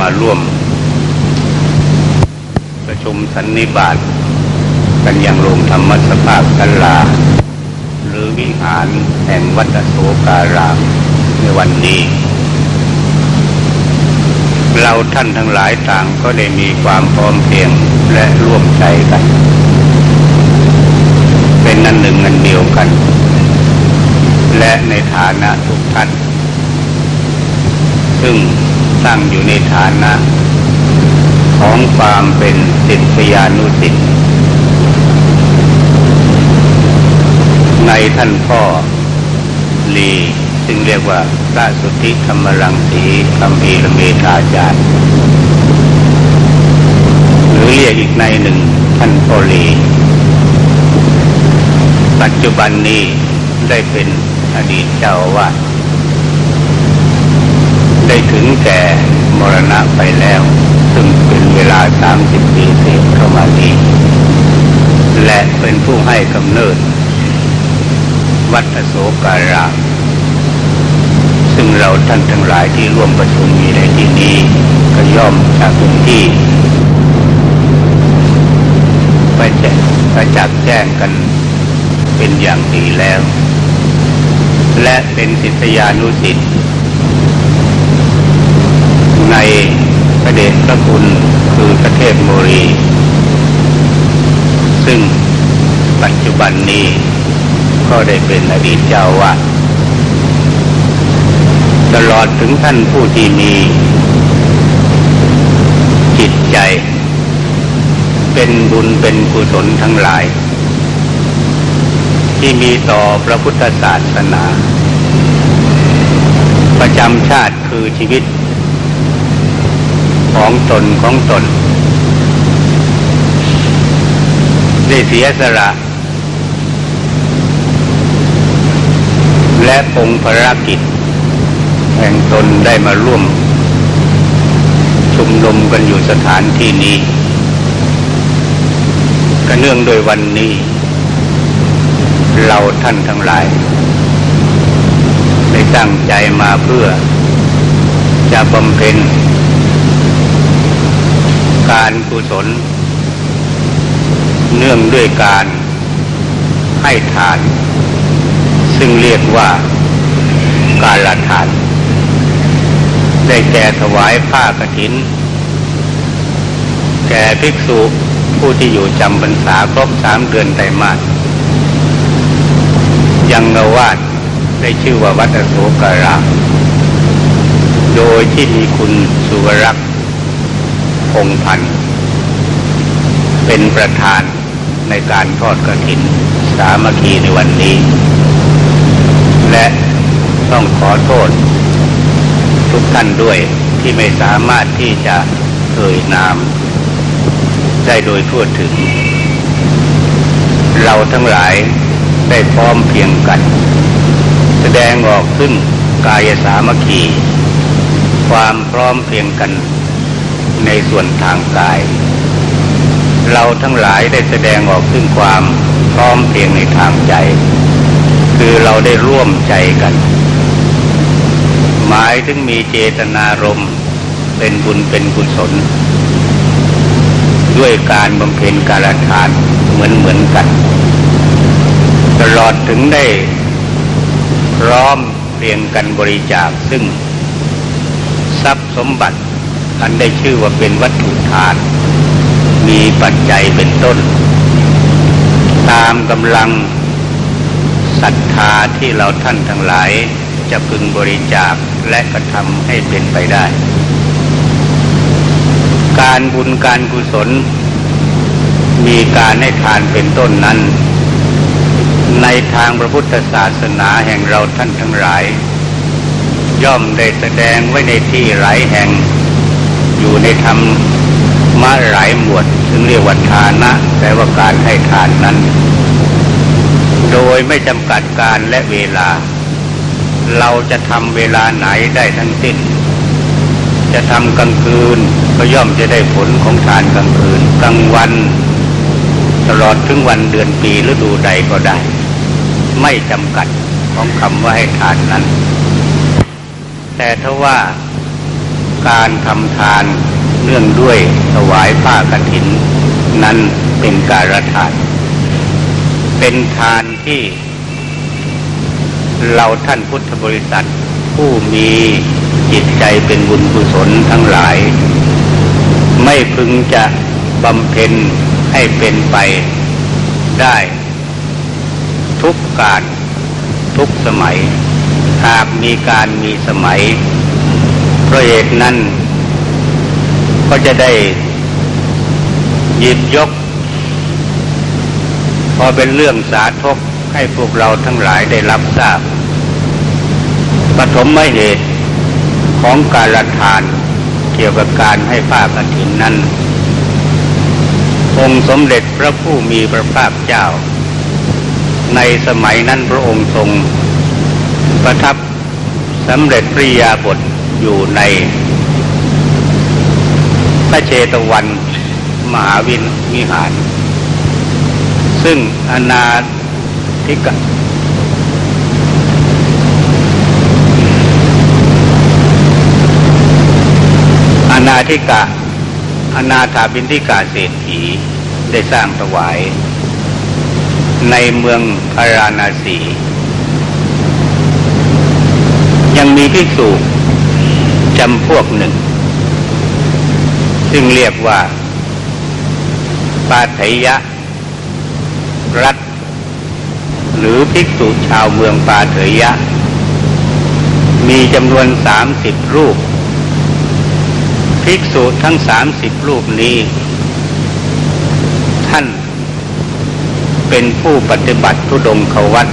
มาร่วม ประชุมสันนิบาตกันยังโรงธรรมสภาพกัลลา หรือวิหารแห่งวัดโสการามในวันนี้ เราท่านทั้งหลายต่างก็ได้มีความพร้อมเพรียงและร่วมใจกัน เป็นนันหนึ่งนันเดียวกัน และในฐานะทุกท่านซึ่ง ตั้งอยู่ในฐานะ ของความเป็นสิทธิยานุสิทธิในท่านพ่อลีซึ่งเรียกว่าพระสุทธิธรรมรังสีคำพีรเมธาจารย์ หรือเรียกอีกในหนึ่งท่านพ่อลีปัจจุบันนี้ได้เป็นอดีตเจ้าอาวาส ได้ถึงแก่มรณะไปแล้ว ซึ่งเป็นเวลาสามสิบปีเศษเข้ามานี้และเป็นผู้ให้กำเนิด วัดโศการามซึ่งเราท่านทั้งหลายที่ร่วมประชุมมีในที่นี้ก็ย่อมจากทุกที่ไปแจ้งไปจักแจ้งกันเป็นอย่างดีแล้ว และเป็นศิษยานุสิทธิ์ ในพระเดชพระคุณคือประเทศโมรี ซึ่งปัจจุบันนี้ก็ได้เป็นอดีตเจ้าวาดตลอดถึงท่านผู้ที่มี จิตใจ เป็นบุญเป็นกุศลทั้งหลาย ที่มีต่อพระพุทธศาสนา ประจำชาติคือชีวิต ของตนของตน ได้เสียสละ และปงภารกิจ แห่งตนได้มาร่วม ชุมนุมกันอยู่สถานที่นี้ก็เนื่องโดยวันนี้ เราท่านทั้งหลายได้ตั้งใจมาเพื่อจะบำเพ็ญ การกุศล เนื่องด้วยการให้ทาน ซึ่งเรียกว่าการละทาน ได้แก่ถวายผ้ากฐิน แก่ภิกษุผู้ที่อยู่จำพรรษาครบสามเดือนไตรมาสยังนวาดได้ชื่อว่าวัดอโศการามโดยที่มีคุณสุวรักษ์ พงพันเป็นประธานในการทอดกระถินสามัคคีในวันนี้ และต้องขอโทษ ทุกท่านด้วยที่ไม่สามารถที่จะเอ่ยนาม ได้โดยทั่วถึง เราทั้งหลายได้พร้อมเพียงกัน แสดงออกซึ่งกายสามัคคีความพร้อมเพียงกัน ในส่วนทางกาย เราทั้งหลายได้แสดงออกซึ่งความพร้อมเพียงในทางใจ คือเราได้ร่วมใจกัน หมายถึงมีเจตนารมณ์เป็นบุญเป็นกุศล ด้วยการบำเพ็ญการทานเหมือนเหมือนกัน ตลอดถึงได้พร้อมเพียงกันบริจาคซึ่ง ทรัพย์สมบัติ อันได้ชื่อว่าเป็นวัตถุทานมีปัจจัยเป็นต้น ตามกำลังศรัทธาที่เราท่านทั้งหลายจะพึงบริจาคและกระทำให้เป็นไปได้ การบุญการกุศล มีมีการให้ทานเป็นต้นนั้น ในทางพระพุทธศาสนาแห่งเราท่านทั้งหลาย ย่อมได้แสดงไว้ในที่หลายแห่ง อยู่ในธรรมมาหลายหมวดซึ่งเรียกว่าทานะแปลว่าการให้ทานนั้น โดยไม่จำกัดการและเวลา เราจะทำเวลาไหนได้ทั้งสิ้น จะทำกลางคืนก็ย่อมจะได้ผลของทานกลางคืนกลางวัน ตลอดถึงวันเดือนปีฤดูใดก็ได้ ไม่จำกัดของคำว่าให้ทานนั้น แต่ถ้าว่า การทำทานเนื่องด้วยถวายผ้ากฐิน นั้นเป็นการทาน เป็นทานที่ เราท่านพุทธบริษัท ผู้มีจิตใจเป็นบุญกุศลทั้งหลาย ไม่พึงจะบำเพ็ญให้เป็นไปได้ ทุกการทุกสมัย หากมีการมีสมัย ระเหตุนั้น ก็จะได้หยิบยก พอเป็นเรื่องสาธกให้พวกเราทั้งหลายได้รับทราบปฐมเหตุของการละทานเกี่ยวกับการให้ผ้ากฐินนั้น องค์สมเด็จพระผู้มีพระภาคเจ้า ในสมัยนั้นพระองค์ทรงประทับสำเร็จปริยาบท อยู่ในพระเชตวันมหาวินวิหาร ซึ่งอนาธิกอนาธิกะอนาถาบินทิกาเศรษฐีได้สร้างถวาย ในเมืองพาราณสี ยังมีภิกษุ จำพวกหนึ่ง ซึ่งเรียกว่า ปาถยะ รัฐ หรือภิกษุชาวเมืองปาเถยะ มีจำนวนสามสิบรูป ภิกษุทั้งสามสิบรูปนี้ ท่านเป็นผู้ปฏิบัติทุดงขวัต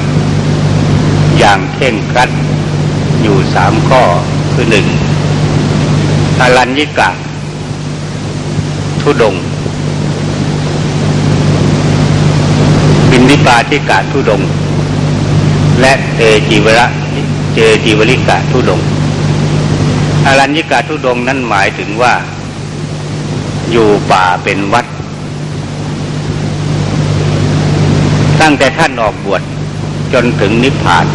อย่างเข่งครัดอยู่สามข้อคือหนึ่ง อรัญญิกะ ทุดง บินวิปาทิกะทุดง และเตจีวระเจจีวริกะทุดง อรัญญิกะทุดงนั้นหมายถึงว่า อยู่ป่าเป็นวัด ตั้งแต่ท่านออกบวชจนถึงนิพพาน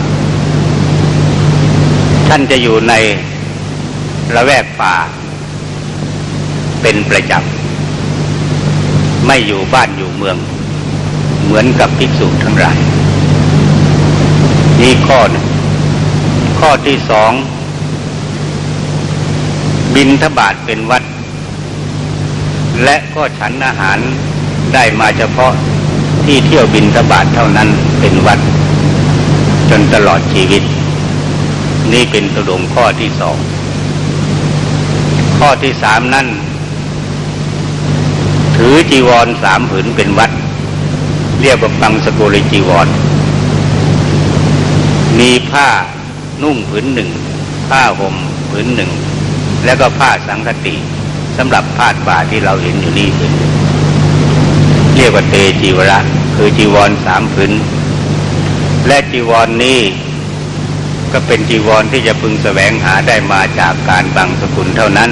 ท่านจะอยู่ใน ระแวกป่า เป็นประจำไม่อยู่บ้านอยู่เมือง เหมือนกับภิกษุทั้งหลายนี่ข้อหนึ่งข้อที่สอง บินทบาทเป็นวัด และก็ฉันอาหารได้มาเฉพาะที่เที่ยวบินทบาทเท่านั้นเป็นวัด จนตลอดชีวิต นี่เป็นตุดงข้อที่สอง ข้อที่สามนั่น ถือจีวรสามผืนเป็นวัด เรียกว่าปังสกุลิจีวร มีผ้านุ่งผืนหนึ่ง ผ้าห่มผืนหนึ่ง แล้วก็ผ้าสังคติสำหรับผ้าป่าที่เราเห็นอยู่นี่ผืนเรียกว่าเตจีวระ คือจีวรสามผืนและจีวรนนี้ ก็เป็นจีวรที่จะพึงแสวงหาได้มาจากการบังสกุลเท่านั้น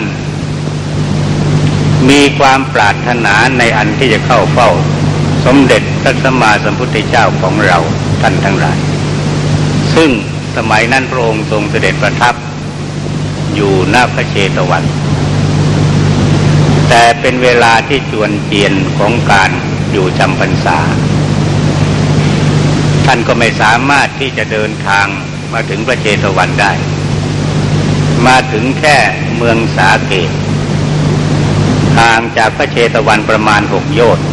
มีความปรารถนาในอันที่จะเข้าเฝ้า สมเด็จพระสัมมาสัมพุทธเจ้าของเราท่านทั้งหลาย ซึ่งสมัยนั้นพระองค์ทรงเสด็จประทับ อยู่หน้าพระเชตวัน แต่เป็นเวลาที่จวนเจียนของการอยู่จำพรรษา ท่านก็ไม่สามารถที่จะเดินทาง มาถึงพระเชตวันได้ มาถึงแค่เมืองสาเกตห่างจากพระเชตวันประมาณหกโยชน์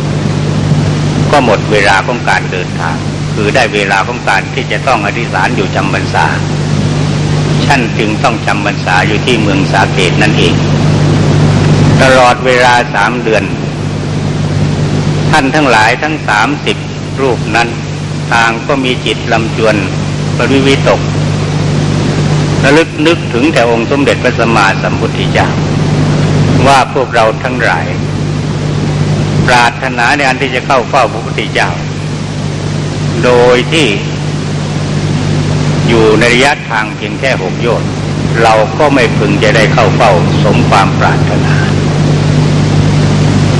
ก็หมดเวลาของการเดินทาง คือได้เวลาของการที่จะต้องอธิษฐานอยู่จำพรรษาท่านจึงต้องจำพรรษาอยู่ที่เมืองสาเกตนั่นเอง ตลอดเวลาสามเดือน ท่านทั้งหลายทั้งสามสิบรูปนั้น ต่างก็มีจิตลำจวน ปริวิตกระลึกนึกถึงแต่องค์สมเด็จพระสัมมาสัมพุทธเจ้าว่าพวกเราทั้งหลาย ปรารถนาในอันที่จะเข้าเฝ้าพระพุทธเจ้า โดยที่อยู่ในระยะทางเพียงแค่หกโยชน์เราก็ไม่พึงจะได้เข้าเฝ้าสมความปรารถนา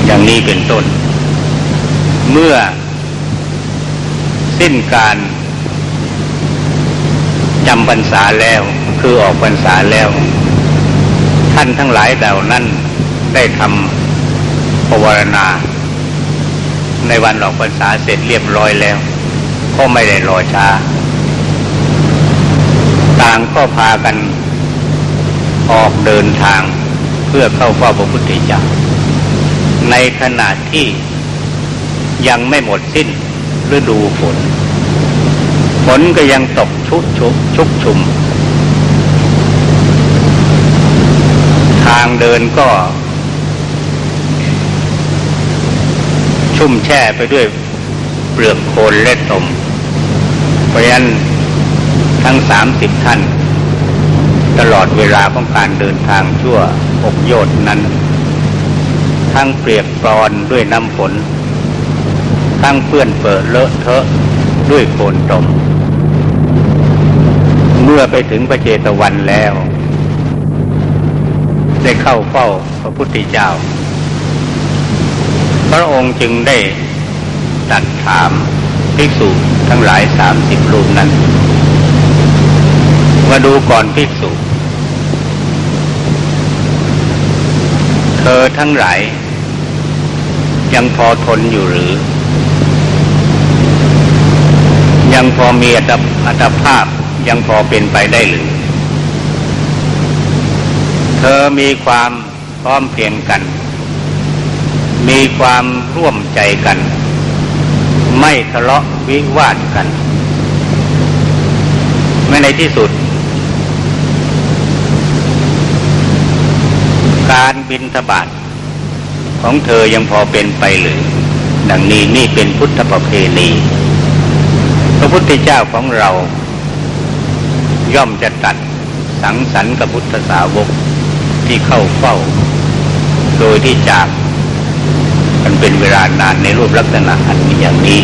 อย่างนี้เป็นต้น เมื่อสิ้นการำพรรษาแล้ว คือออกพรรษาแล้ว ท่านทั้งหลายเหล่านั้นได้ทำภาวนา ในวันออกพรรษาเสร็จเรียบร้อยแล้ว ก็ไม่ได้รอช้า ต่างก็พากันออกเดินทางเพื่อเข้าเฝ้าพระพุทธเจ้าในขณะที่ยังไม่หมดสิ้นฤดูฝน ฝนก็ยังตก ชุกชุกชุกชุม ทางเดินก็ ชุ่มแช่ไปด้วยเปลือกโคลนและตมเพราะฉะนั้นทั้งสามสิบท่าน ตลอดเวลาของการเดินทางชั่วอกโยดนั้น ทั้งเปียกปรอนด้วยน้ำฝนทั้งเปื้อนเปิดเลอะเทอะด้วยโคลนตม มื่อไปถึงพระเจตวันแล้ว ได้เข้าเฝ้าพระพุทธเจ้า พระองค์จึงได้ตัดถามภิกษุทั้งหลายสามสิบรูปนั้น มาดูก่อนภิกษุ เธอทั้งหลาย ยังพอทนอยู่หรือ ยังพอมีอัตภาพ ยังพอเป็นไปได้หรือ เธอมีความพร้อมเพียงกัน มีความร่วมใจกัน ไม่ทะเลาะวิวาทกันไม่ในที่สุด การบินทบาทของเธอยังพอเป็นไปหรือ ดังนี้นี่เป็นพุทธประเพณี พระพุทธเจ้าของเรา ย่อมจะตัดสังสรรค์กับพุทธสาวกที่เข้าเฝ้า โดยที่จากมันเป็นเวลานานในรูปลักษณะอันนี้อย่างนี้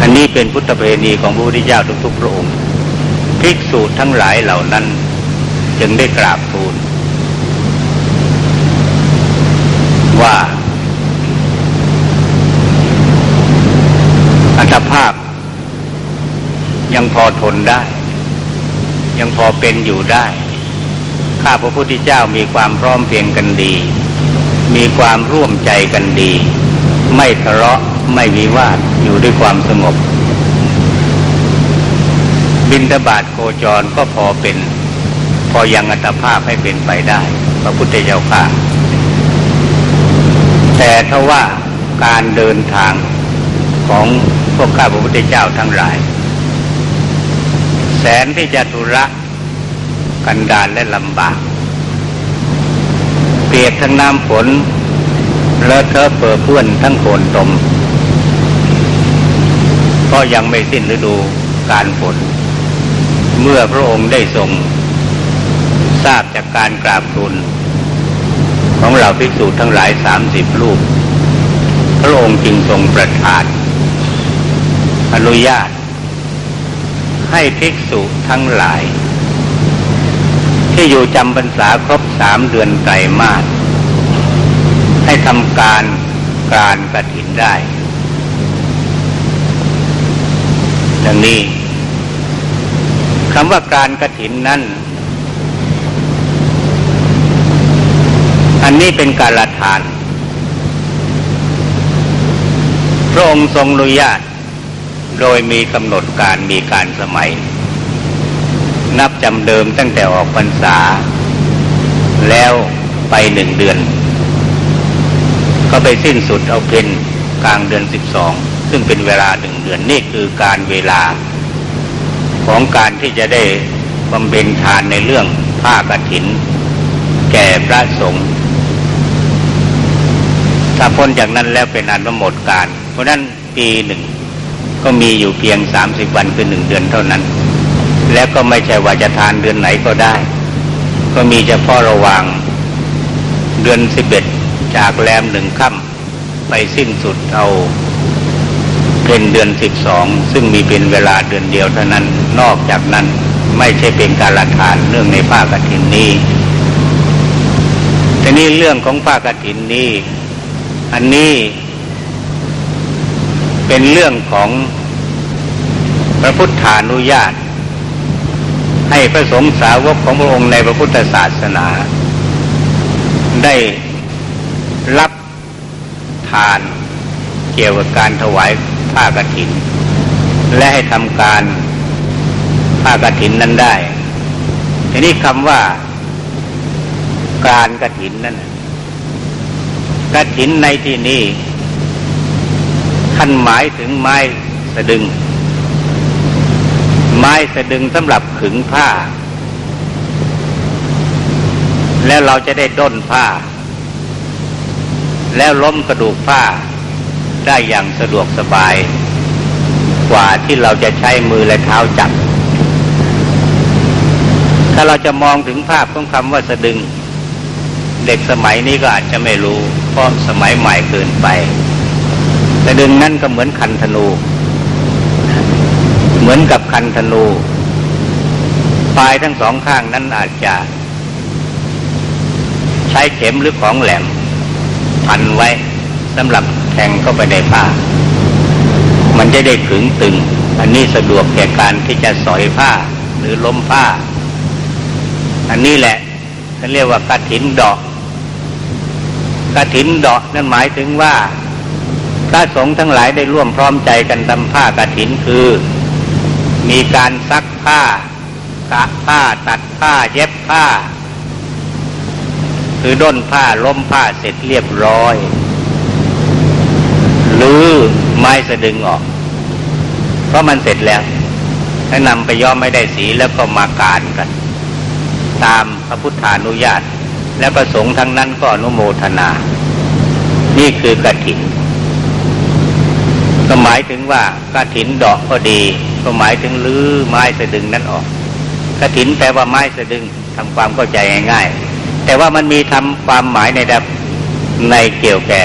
อันนี้เป็นพุทธประเพณีของพระพุทธเจ้าทุกๆพระองค์ภิกษุทั้งหลายเหล่านั้น จึงได้กราบทูล ว่าอัตภาพยังพอทนได้ ยังพอเป็นอยู่ได้ ข้าพระพุทธเจ้ามีความพร้อมเพียงกันดี มีความร่วมใจกันดี ไม่ทะเลาะไม่วิวาทอยู่ด้วยความสงบ บินตบาทโคจรก็พอเป็น พอยังอัตภาพให้เป็นไปได้ พระพุทธเจ้าค่ะ แต่ถ้าว่าการเดินทางของพวกข้าพระพุทธเจ้าทั้งหลาย แสนที่จะทุระกันดารและลำบาก เปียกทั้งน้ำฝนเลอะเทอะเปื้อเพื่อนทั้งโคนตม ก็ยังไม่สิ้นฤดูการฝน เมื่อพระองค์ได้ทรง ทราบจากการกราบทูลของเหล่าภิกษุทั้งหลายสามสิบรูป พระองค์จึงทรงประทานอนุญาต ให้ภิกษุทั้งหลาย ที่อยู่จำพรรษาครบสามเดือนไตรมาสให้ทำการการกระถินได้ ดังนี้คำว่าการกระถินนั้น อันนี้เป็นการละทาน พระองค์ทรงอนุญาต โดยมีกำหนดการมีการสมัย นับจำเดิมตั้งแต่ออกพรรษา แล้วไปหนึ่งเดือน ก็ไปสิ้นสุดเอาเป็นกลางเดือนสิบสองซึ่งเป็นเวลาหนึ่งเดือนนี่คือการเวลา ของการที่จะได้บำเพ็ญทานในเรื่องผ้ากรถิน แก่พระสงฆ์ถ้าพ้นจากนั้นแล้วเป็นอันว่าหมดการ เพราะนั้นปีหนึ่ง ก็มีอยู่เพียงสามสิบวันคือหนึ่งเดือนเท่านั้น และก็ไม่ใช่ว่าจะทานเดือนไหนก็ได้ ก็มีเฉพาะระหว่างเดือนสิบเอ็ดจากแรมหนึ่งค่ำไปสิ้นสุดเอาเป็นเดือนสิบสองซึ่งมีเป็นเวลาเดือนเดียวเท่านั้น นอกจากนั้นไม่ใช่เป็นการละทานเรื่องในภาคกฐินนี้ทีนี้เรื่องของภาคกฐินนี้ อันนี้ เป็นเรื่องของพระพุทธานุญาต ให้พระสงฆ์สาวกของพระองค์ในพระพุทธศาสนา ได้รับทานเกี่ยวกับการถวายผ้ากฐิน และให้ทำการผ้ากฐินนั้นได้ ทีนี้คำว่าการกฐินนั้นกฐินในที่นี้ ท่านหมายถึงไม้สะดึง ไม้สะดึงสำหรับขึงผ้า แล้วเราจะได้ด้นผ้า แล้วล้มกระดูกผ้า ได้อย่างสะดวกสบาย กว่าที่เราจะใช้มือและเท้าจับ ถ้าเราจะมองถึงภาพของคำว่าสะดึง เด็กสมัยนี้ก็อาจจะไม่รู้ เพราะสมัยใหม่เกินไป สะดึงนั่นก็เหมือนคันธนู เหมือนกับคันธนู ปลายทั้งสองข้างนั้นอาจจะ ใช้เข็มหรือของแหลม พันไว้สำหรับแทงเข้าไปในผ้า มันจะได้ขึงตึง อันนี้สะดวกแก่การที่จะสอยผ้าหรือล้มผ้า อันนี้แหละเขาเรียกว่ากระถินดอกกระถินดอกนั่นหมายถึงว่า พระสงฆ์ทั้งหลายได้ร่วมพร้อมใจกันทำผ้ากระถินคือ มีการซักผ้ากะผ้าตัดผ้าเย็บผ้า คือด้นผ้าล้มผ้าเสร็จเรียบร้อย หรือไม้สะดึงออก เพราะมันเสร็จแล้วให้นำไปย้อมไม่ได้สีแล้วก็มาการกัน ตามพระพุทธานุญาต และประสงค์ทั้งนั้นก็อนุโมทนา นี่คือกระถิ่น ก็หมายถึงว่ากระถินดอกก็ดี ก็หมายถึงลื้อไม้สะดึงนั้นออกกระถินแปลว่าไม้สะดึงทำความเข้าใจง่ายๆ แต่ว่ามันมีทำความหมายในดับในเกี่ยวแก่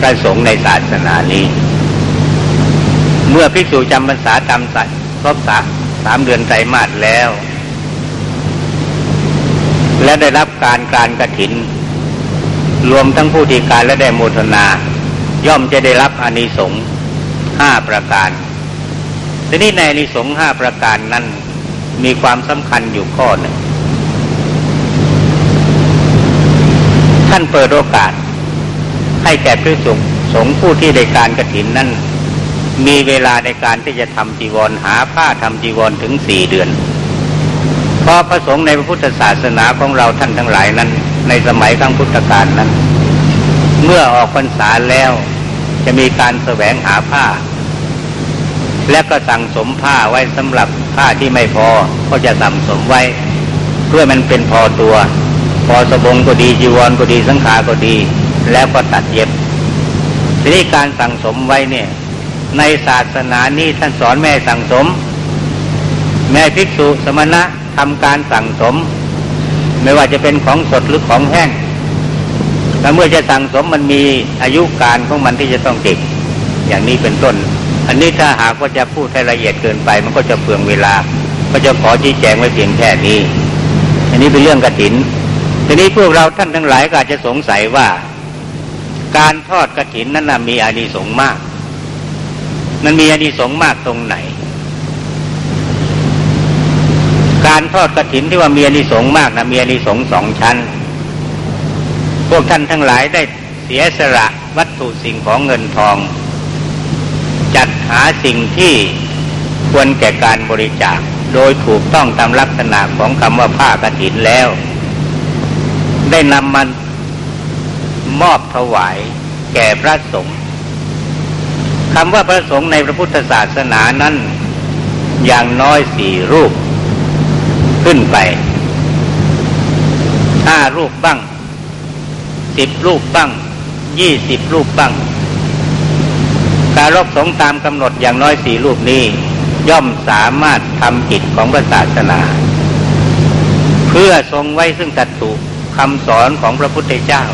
พระสงฆ์ในศาสนานี้ เมื่อภิกษุจำพรรษาจำสัตครบสามสามเดือนไตรมาสแล้ว และได้รับการการกระถิน รวมทั้งผู้ที่การและได้โมทนา ย่อมจะได้รับอานิสงส์ ห้าประการ ทีนี้ในอนิสงส์ห้าประการนั้นมีความสำคัญอยู่ข้อหนึ่ง ท่านเปิดโอกาส ให้แก่พิสุสงฆ์ผู้ที่ได้การกระถินนั้น มีเวลาในการที่จะทำจีวรหาผ้าทำจีวรถึงสี่เดือนเพราะพระสงฆ์ในพระพุทธศาสนาของเราท่านทั้งหลายนั้น ในสมัยครั้งพุทธกาลนั้น เมื่อออกพรรษาแล้ว จะมีการแสวงหาผ้า และก็สั่งสมผ้าไว้สำหรับผ้าที่ไม่พอก็จะสั่งสมไว้ เพื่อมันเป็นพอตัว พอสบงก็ดีจีวรก็ดีสังขาก็ดี แล้วก็ตัดเย็บทีนี้การสั่งสมไว้เนี่ย ในศาสนานี้ท่านสอนแม่สั่งสม แม่ภิกษุสมณะทำการสั่งสม ไม่ว่าจะเป็นของสดหรือของแห้ง แล้วเมื่อจะสั่งสมมันมีอายุการของมันที่จะต้องเก็บอย่างนี้เป็นต้น อันนี้ถ้าหากว่าจะพูดให้ละเอียดเกินไป มันก็จะเปลืองเวลา ก็จะขอชี้แจงไว้เพียงแค่นี้ อันนี้เป็นเรื่องกระถิน ทีนี้พวกเราท่านทั้งหลายก็อาจจะสงสัยว่า การทอดกระถินนั้นนะมีอานิสงส์มาก มันมีอานิสงส์มากตรงไหน การทอดกระถินที่ว่ามีอานิสงส์มากนะมีอานิสงส์สองชั้น พวกท่านทั้งหลายได้เสียสละวัตถุสิ่งของเงินทอง จัดหาสิ่งที่ควรแก่การบริจาค โดยถูกต้องตามลักษณะของคำว่าผ้ากรถินแล้ว ได้นำมันมอบถวายแก่พระสงฆ์คำว่าพระสงฆ์ในพระพุทธศาสนานั้น อย่างน้อยสี่รูปขึ้นไปห้ารูปบ้าง สิบรูปบ้างยี่สิบรูปบ้าง การรบสงตามกำหนดอย่างน้อยสี่รูปนี้ ย่อมสามารถทำกิจของพระศาสนา เพื่อทรงไว้ซึ่งตัตุคำสอนของพระพุทธเจ้า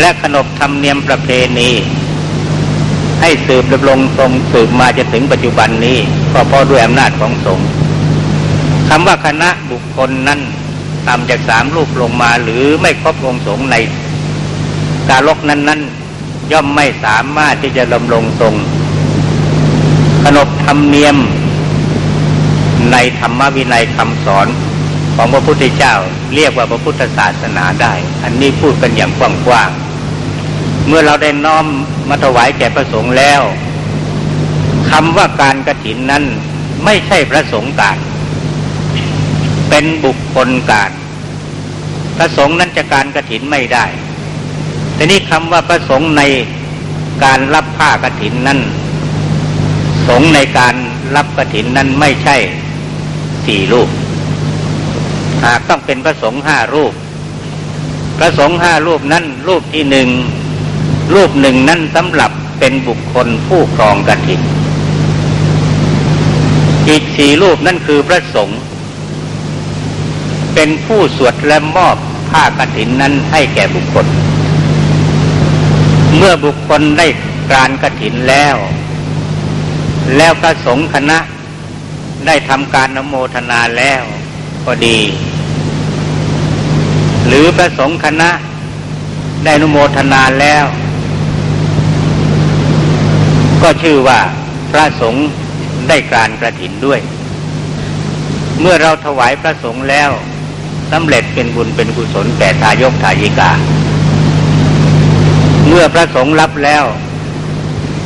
และขนบธรรมเนียมประเพณี ให้สืบดำรงทรงสืบมาจะถึงปัจจุบันนี้ก็เพราะด้วยอำนาจของสงฆ์คำว่าคณะบุคคลนั้น ต่ำจากสามรูปลงมา หรือไม่ครบองค์สงในกาลกนั้น ๆ ย่อมไม่สามารถที่จะดำรงทรงขนบธรรมเนียมในธรรมวินัยคำสอนของพระพุทธเจ้าเรียกว่าพระพุทธศาสนาได้ อันนี้พูดกันอย่างกว้างๆ เมื่อเราได้น้อมมาถวายแก่พระสงฆ์แล้วคำว่าการกระถินนั้นไม่ใช่พระสงฆ์การ เป็นบุคคลการพระสงฆ์นั้นจะการกระถินไม่ได้แต่นี้คำว่าพระสงฆ์ในการรับผ้ากระถินนั้น สงฆ์ในการรับกระถินนั้นไม่ใช่สี่รูป หากต้องเป็นพระสงฆ์ห้ารูป พระสงฆ์ห้ารูปนั้นรูปที่หนึ่งรูปหนึ่งนั้นสำหรับเป็นบุคคลผู้ครองกระถิน อีกสี่รูปนั่นคือพระสงฆ์ เป็นผู้สวดและมอบผ้ากฐินนั้นให้แก่บุคคล เมื่อบุคคลได้การกฐินแล้ว แล้วพระสงฆ์คณะได้ทำการนโมทนาแล้วก็ดี หรือพระสงฆ์คณะได้นโมทนาแล้ว ก็ชื่อว่าพระสงฆ์ได้การกระถินด้วย เมื่อเราถวายพระสงฆ์แล้ว สำเร็จเป็นบุญเป็นกุศลแก่ทายกทายิกา เมื่อพระสงฆ์รับแล้ว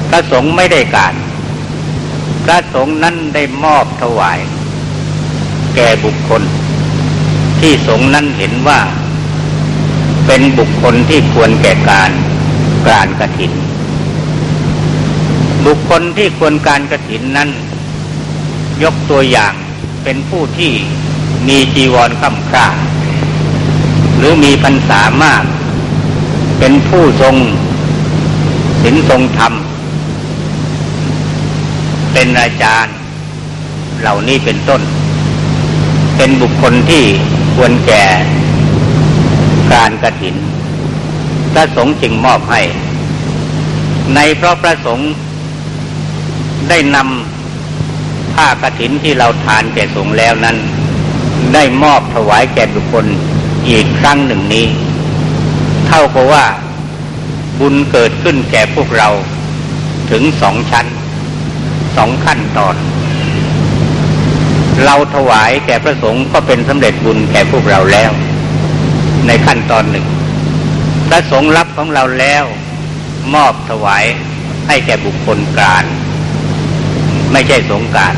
พระสงฆ์ไม่ได้การ พระสงฆ์นั้นได้มอบถวาย แก่บุคคล ที่สงฆ์นั้นเห็นว่า เป็นบุคคลที่ควรแก่การการกระถิน บุคคลที่ควรการกระถินนั้น ยกตัวอย่างเป็นผู้ที่ มีจีวรค่ำค่าหรือมีพรรษามาก เป็นผู้ทรงศีลทรงธรรม เป็นอาจารย์ เหล่านี้เป็นต้น เป็นบุคคลที่ควรแก่การกระถิน พระสงฆ์จึงมอบให้ ในเพราะพระสงฆ์ได้นำผ้ากระถินที่เราทานแก่สงฆ์แล้วนั้น ได้มอบถวายแก่บุคคลอีกครั้งหนึ่งนี้ เท่ากับว่าบุญเกิดขึ้นแก่พวกเราถึงสองชั้นสองขั้นตอน เราถวายแก่พระสงฆ์ก็เป็นสำเร็จบุญแก่พวกเราแล้ว ในขั้นตอนหนึ่ง พระสงฆ์รับของเราแล้วมอบถวายให้แก่บุคคลกลางไม่ใช่สงการ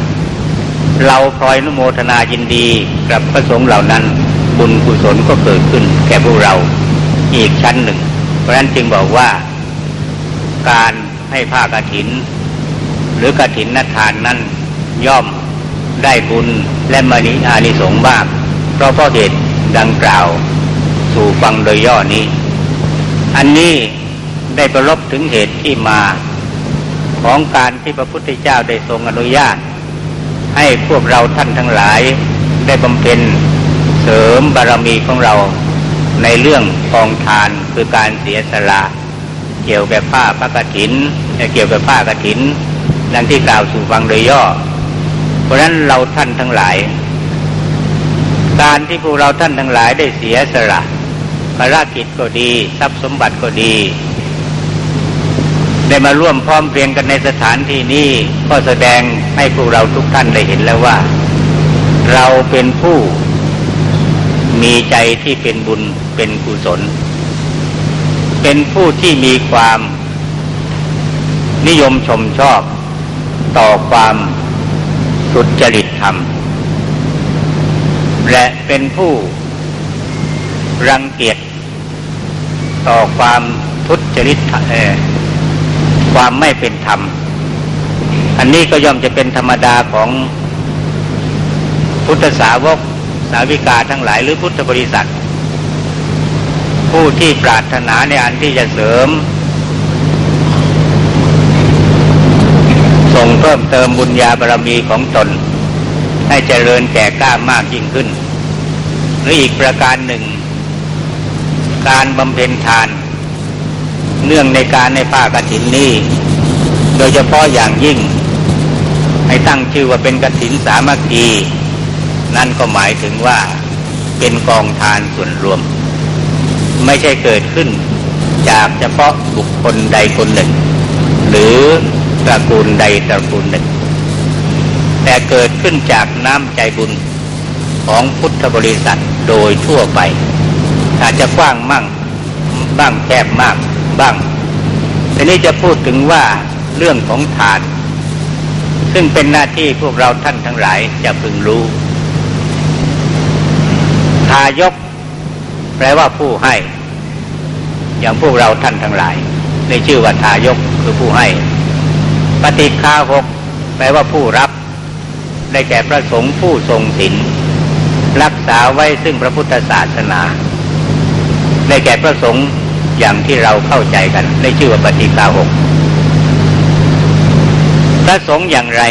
เราพลอยนุโมทนายินดีกับพระสงฆ์เหล่านั้น บุญกุศลก็เกิดขึ้นแก่พวกเราอีกชั้นหนึ่ง เพราะฉะนั้นจึงบอกว่า การให้ผ้ากรถิน หรือกรถินนทานนั้นย่อมได้บุญและมณีอานิสงส์บ้างเพราะเพราะเหตุดังกล่าวสู่ฟังโดยย่อนี้ อันนี้ได้ประลบถึงเหตุที่มา ของการที่พระพุทธเจ้าได้ทรงอนุญาต ให้พวกเราท่านทั้งหลายได้บำเพ็ญเสริมบารมีของเราในเรื่องกองทานคือการเสียสละ เกี่ยวกับผ้าพระกฐินเกี่ยวกับผ้ากฐินดังที่กล่าวสู่ฟังโดยย่อ เพราะฉะนั้นเราท่านทั้งหลาย การที่พวกเราท่านทั้งหลายได้เสียสละภารกิจก็ดี ทรัพย์สมบัติก็ดี ได้มาร่วมพร้อมเพรียงกันในสถานที่นี้ ก็แสดงให้พวกเราทุกท่านได้เห็นแล้วว่า เราเป็นผู้มีใจที่เป็นบุญเป็นกุศล เป็นผู้ที่มีความนิยมชมชอบต่อความสุจริตธรรม และเป็นผู้รังเกียจต่อความทุจริต ความไม่เป็นธรรม อันนี้ก็ย่อมจะเป็นธรรมดาของพุทธสาวกสาวิกาทั้งหลายหรือพุทธบริษัท ผู้ที่ปรารถนาในอันที่จะเสริม ส่งเพิ่มเติมบุญญาบารมีของตน ให้เจริญแก่กล้ามากยิ่งขึ้น หรืออีกประการหนึ่ง การบำเพ็ญทาน เนื่องในการในภาคกฐินนี้โดยเฉพาะอย่างยิ่ง ให้ตั้งชื่อว่าเป็นกฐินสามัคคีนั่นก็หมายถึงว่าเป็นกองทานส่วนรวม ไม่ใช่เกิดขึ้นจากเฉพาะบุคคลใดคนหนึ่ง หรือตระกูลใดตระกูลหนึ่ง แต่เกิดขึ้นจากน้ำใจบุญของพุทธบริษัทโดยทั่วไป อาจจะกว้างมั่งบ้างแคบมาก บ้างทีนี้จะพูดถึงว่าเรื่องของทาน ซึ่งเป็นหน้าที่พวกเราท่านทั้งหลายจะพึงรู้ทายก แปลว่าผู้ให้ อย่างพวกเราท่านทั้งหลายในชื่อว่าทายกคือผู้ให้ ปฏิคาหกแปลว่าผู้รับ ได้แก่พระสงฆ์ผู้ทรงศีลรักษาไว้ซึ่งพระพุทธศาสนา ได้แก่พระสงฆ์ อย่างที่เราเข้าใจกันในชื่อว่าปฏิคาหกพระสงฆ์อย่างไร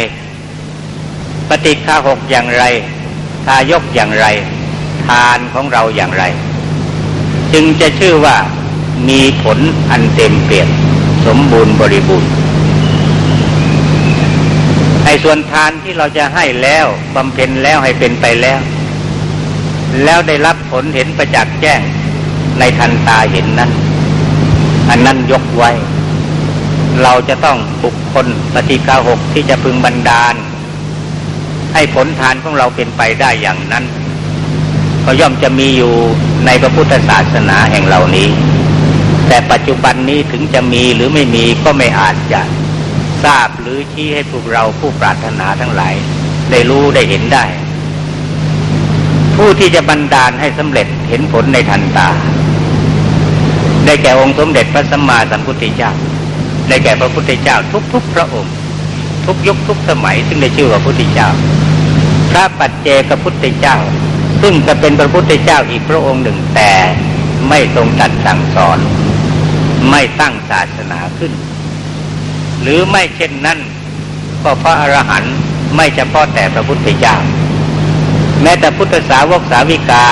ปฏิคาหกอย่างไร ทายกอย่างไร ทานของเราอย่างไร จึงจะชื่อว่ามีผลอันเต็มเปี่ยมสมบูรณ์บริบูรณ์ในส่วนทานที่เราจะให้แล้วบำเพ็ญแล้วให้เป็นไปแล้ว แล้วได้รับผลเห็นประจักษ์แจ้ง ในทันตาเห็นนั้น อันนั้นยกไว้ เราจะต้องบุคคลปฏิกาหกที่จะพึงบันดาล ให้ผลทานของเราเป็นไปได้อย่างนั้น ก็ย่อมจะมีอยู่ในพระพุทธศาสนาแห่งเหล่านี้ แต่ปัจจุบันนี้ถึงจะมีหรือไม่มีก็ไม่อาจจะทราบหรือชี้ให้พวกเราผู้ปรารถนาทั้งหลาย ได้รู้ได้เห็นได้ ผู้ที่จะบันดาลให้สำเร็จเห็นผลในทันตา ได้แก่องค์สมเด็จพระสัมมาสัมพุทธเจ้า ได้แก่พระพุทธเจ้าทุกๆพระองค์ ทุกยุคทุกสมัย ซึ่งได้ชื่อว่าพุทธเจ้า พระปัจเจกพุทธเจ้า ซึ่งจะเป็นพระพุทธเจ้าอีกพระองค์หนึ่งแต่ไม่ทรงตัดสั่งสอน ไม่ตั้งศาสนาขึ้น หรือไม่เช่นนั้น ก็พระอรหันต์ไม่เฉพาะแต่พระพุทธเจ้า แม้แต่พุทธสาวกสาวิกา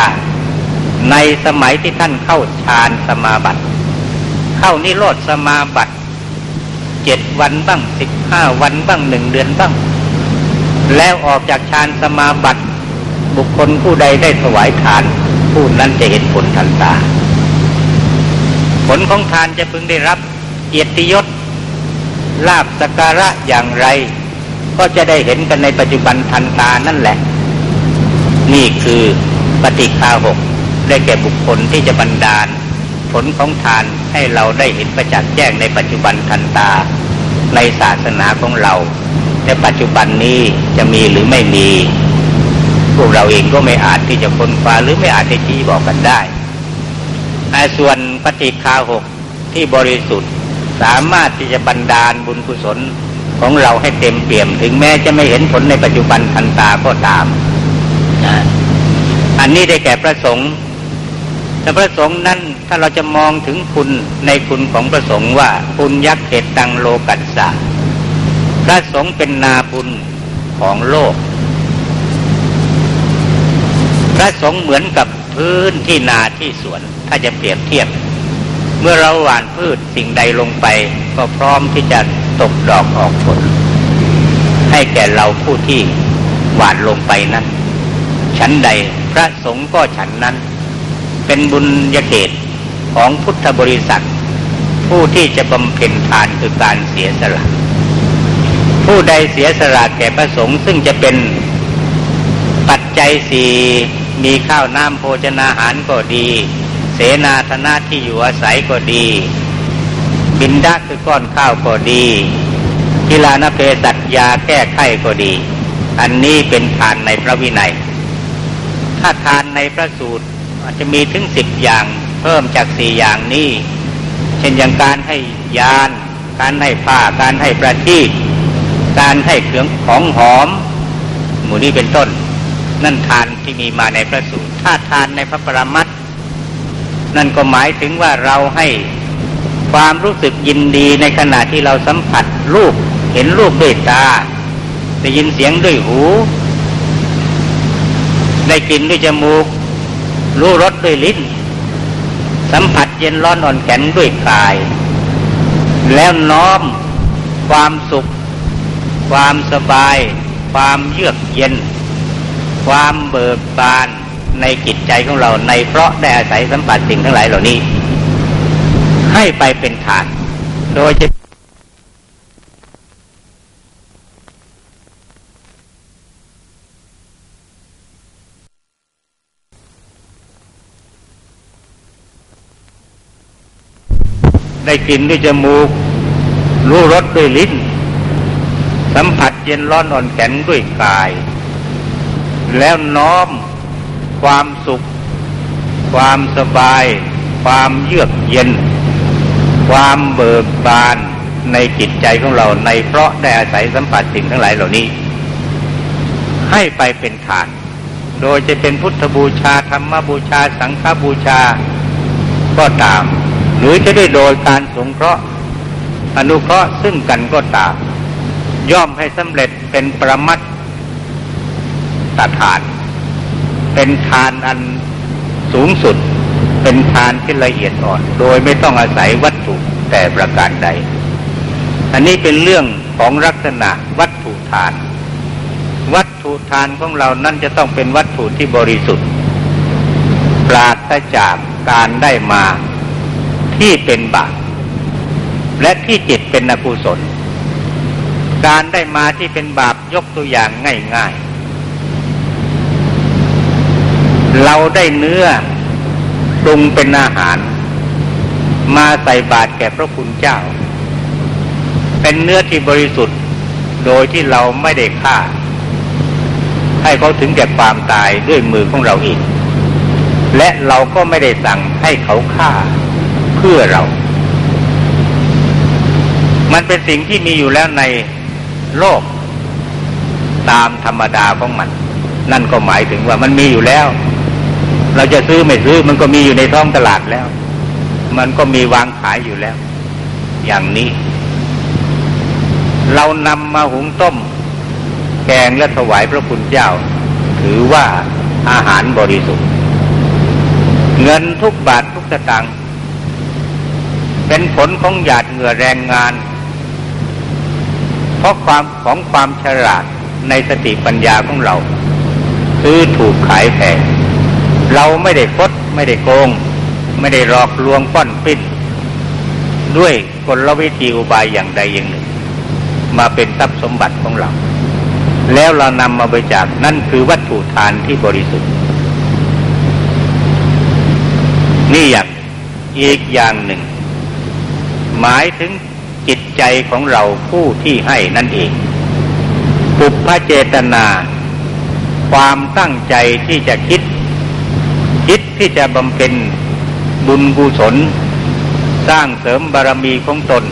ในสมัยที่ท่านเข้าฌานสมาบัติ เข้านิโรธสมาบัติเจ็ดวันบ้างสิบห้าวันบ้างหนึ่งเดือนบ้าง แล้วออกจากฌานสมาบัติบุคคลผู้ใดได้ถวายทาน ผู้นั้นจะเห็นผลทันตา ผลของทานจะพึงได้รับเกียรติยศลาบสการะอย่างไร ก็จะได้เห็นกันในปัจจุบันทันตานั่นแหละ นี่คือปฏิคาหกได้แก่บุคคลที่จะบรรดาล ผลของทานให้เราได้เห็นประจักษ์แจ้งในปัจจุบันทันตา ในศาสนาของเราในปัจจุบันนี้จะมีหรือไม่มี พวกเราเองก็ไม่อาจที่จะค้นคว้าหรือไม่อาจที่จะบอกกันได้ส่วนปฏิคาหกที่บริสุทธิ์สามารถที่จะบรรดาลบุญกุศลของเราให้เต็มเปี่ยม ถึงแม้จะไม่เห็นผลในปัจจุบันทันตาก็ตามนะอันนี้ได้แก่พระสงฆ์แต่พระสงฆ์นั้น ถ้าเราจะมองถึงคุณในคุณของพระสงฆ์ว่าปุญยักเขตตังโลกัสสะพระสงฆ์เป็นนาบุญของโลก พระสงฆ์เหมือนกับพื้นที่นาที่สวน ถ้าจะเปรียบเทียบ เมื่อเราหว่านพืชสิ่งใดลงไป ก็พร้อมที่จะตกดอกออกผล ให้แก่เราผู้ที่หว่านลงไปนั้นฉันใดพระสงฆ์ก็ฉันนั้น เป็นบุญยเกต ของพุทธบริษัท ผู้ที่จะบำเพ็ญทานคือการเสียสละ ผู้ใดเสียสละแก่พระสงฆ์ซึ่งจะเป็นปัจจัยสี่มีข้าวน้ำโภชนาหารก็ดี เสนาธนาที่อยู่อาศัยก็ดี บินดักคือก้อนข้าวก็ดีกีฬานเพสัตยาแก้ไข้ก็ดี อันนี้เป็นทานในพระวินัย ถ้าทานในพระสูตรอาจจะมีถึงสิบอย่าง เพิ่มจากสี่อย่างนี้ เช่นอย่างการให้ยาน การให้ผ้า การให้ประทีปการให้เครื่องของหอม หมู่นี้เป็นต้น นั่นทานที่มีมาในพระสูตรถ้าทานในพระปรมัตในนั่นก็หมายถึงว่าเราให้ความรู้สึกยินดีในขณะที่เราสัมผัสรูปเห็นรูปด้วยตาได้ยินเสียงด้วยหู ได้กลิ่นด้วยจมูก รู้รสด้วยลิ้น สัมผัสเย็นร้อนอ่อนแข็งด้วยกาย แล้วน้อมความสุข ความสบาย ความเยือกเย็น ความเบิกบานในจิตใจของเราในเพราะได้อาศัยสัมผัสสิ่งทั้งหลายเหล่านี้ ให้ไปเป็นฐาน โดยจะ ได้กลิ่นด้วยจมูก รู้รสด้วยลิ้น สัมผัสเย็นร้อนอ่อนแข็งด้วยกาย แล้วน้อมความสุข ความสบาย ความเยือกเย็น ความเบิกบานในจิตใจของเราในเพราะได้อาศัยสัมผัสสิ่งทั้งหลายเหล่านี้ ให้ไปเป็นฐาน โดยจะเป็นพุทธบูชาธรรมบูชาสังฆบูชาก็ตาม หรือจะได้โดยการสงเคราะห์ อนุเคราะห์ซึ่งกันก็ตามย่อมให้สำเร็จเป็นประมัตตฐาน เป็นทานอันสูงสุด เป็นทานที่ละเอียดอ่อน โดยไม่ต้องอาศัยวัตถุแต่ประการใด อันนี้เป็นเรื่องของลักษณะวัตถุทาน วัตถุทานของเรานั่นจะต้องเป็นวัตถุที่บริสุทธิ์ ปราศจากการได้มา ที่เป็นบาปและที่จิตเป็นอกุศล การได้มาที่เป็นบาปยกตัวอย่างง่ายๆ เราได้เนื้อปรุงเป็นอาหาร มาใส่บาตรแก่พระคุณเจ้า เป็นเนื้อที่บริสุทธิ์ โดยที่เราไม่ได้ฆ่า ให้เขาถึงแก่ความตายด้วยมือของเราเองและเราก็ไม่ได้สั่งให้เขาฆ่า เพื่อเรา มันเป็นสิ่งที่มีอยู่แล้วในโลก ตามธรรมดาของมัน นั่นก็หมายถึงว่ามันมีอยู่แล้ว เราจะซื้อไม่ซื้อมันก็มีอยู่ในท้องตลาดแล้ว มันก็มีวางขายอยู่แล้ว อย่างนี้ เรานำมาหุงต้ม แกงและถวายพระคุณเจ้า ถือว่าอาหารบริสุทธิ์เงินทุกบาททุกสตางค์ เป็นผลของหยาดเหงื่อแรงงาน เพราะความของความฉลาดในสติปัญญาของเรา ซื้อถูกขายแพงเราไม่ได้พดไม่ได้โกง ไม่ได้หลอกลวงป้อนปิ้น ด้วยกลวิธีอุบายอย่างใดอย่างหนึ่ง มาเป็นทรัพย์สมบัติของเรา แล้วเรานำมาบริจาคนั่นคือวัตถุทานที่บริสุทธิ์ นี่อย่างอีกอย่างหนึ่ง หมายถึงจิตใจของเราผู้ที่ให้นั่นเอง ปุพพเจตนา ความตั้งใจที่จะคิด คิดที่จะบำเพ็ญบุญกุศล สร้างเสริมบารมีของตน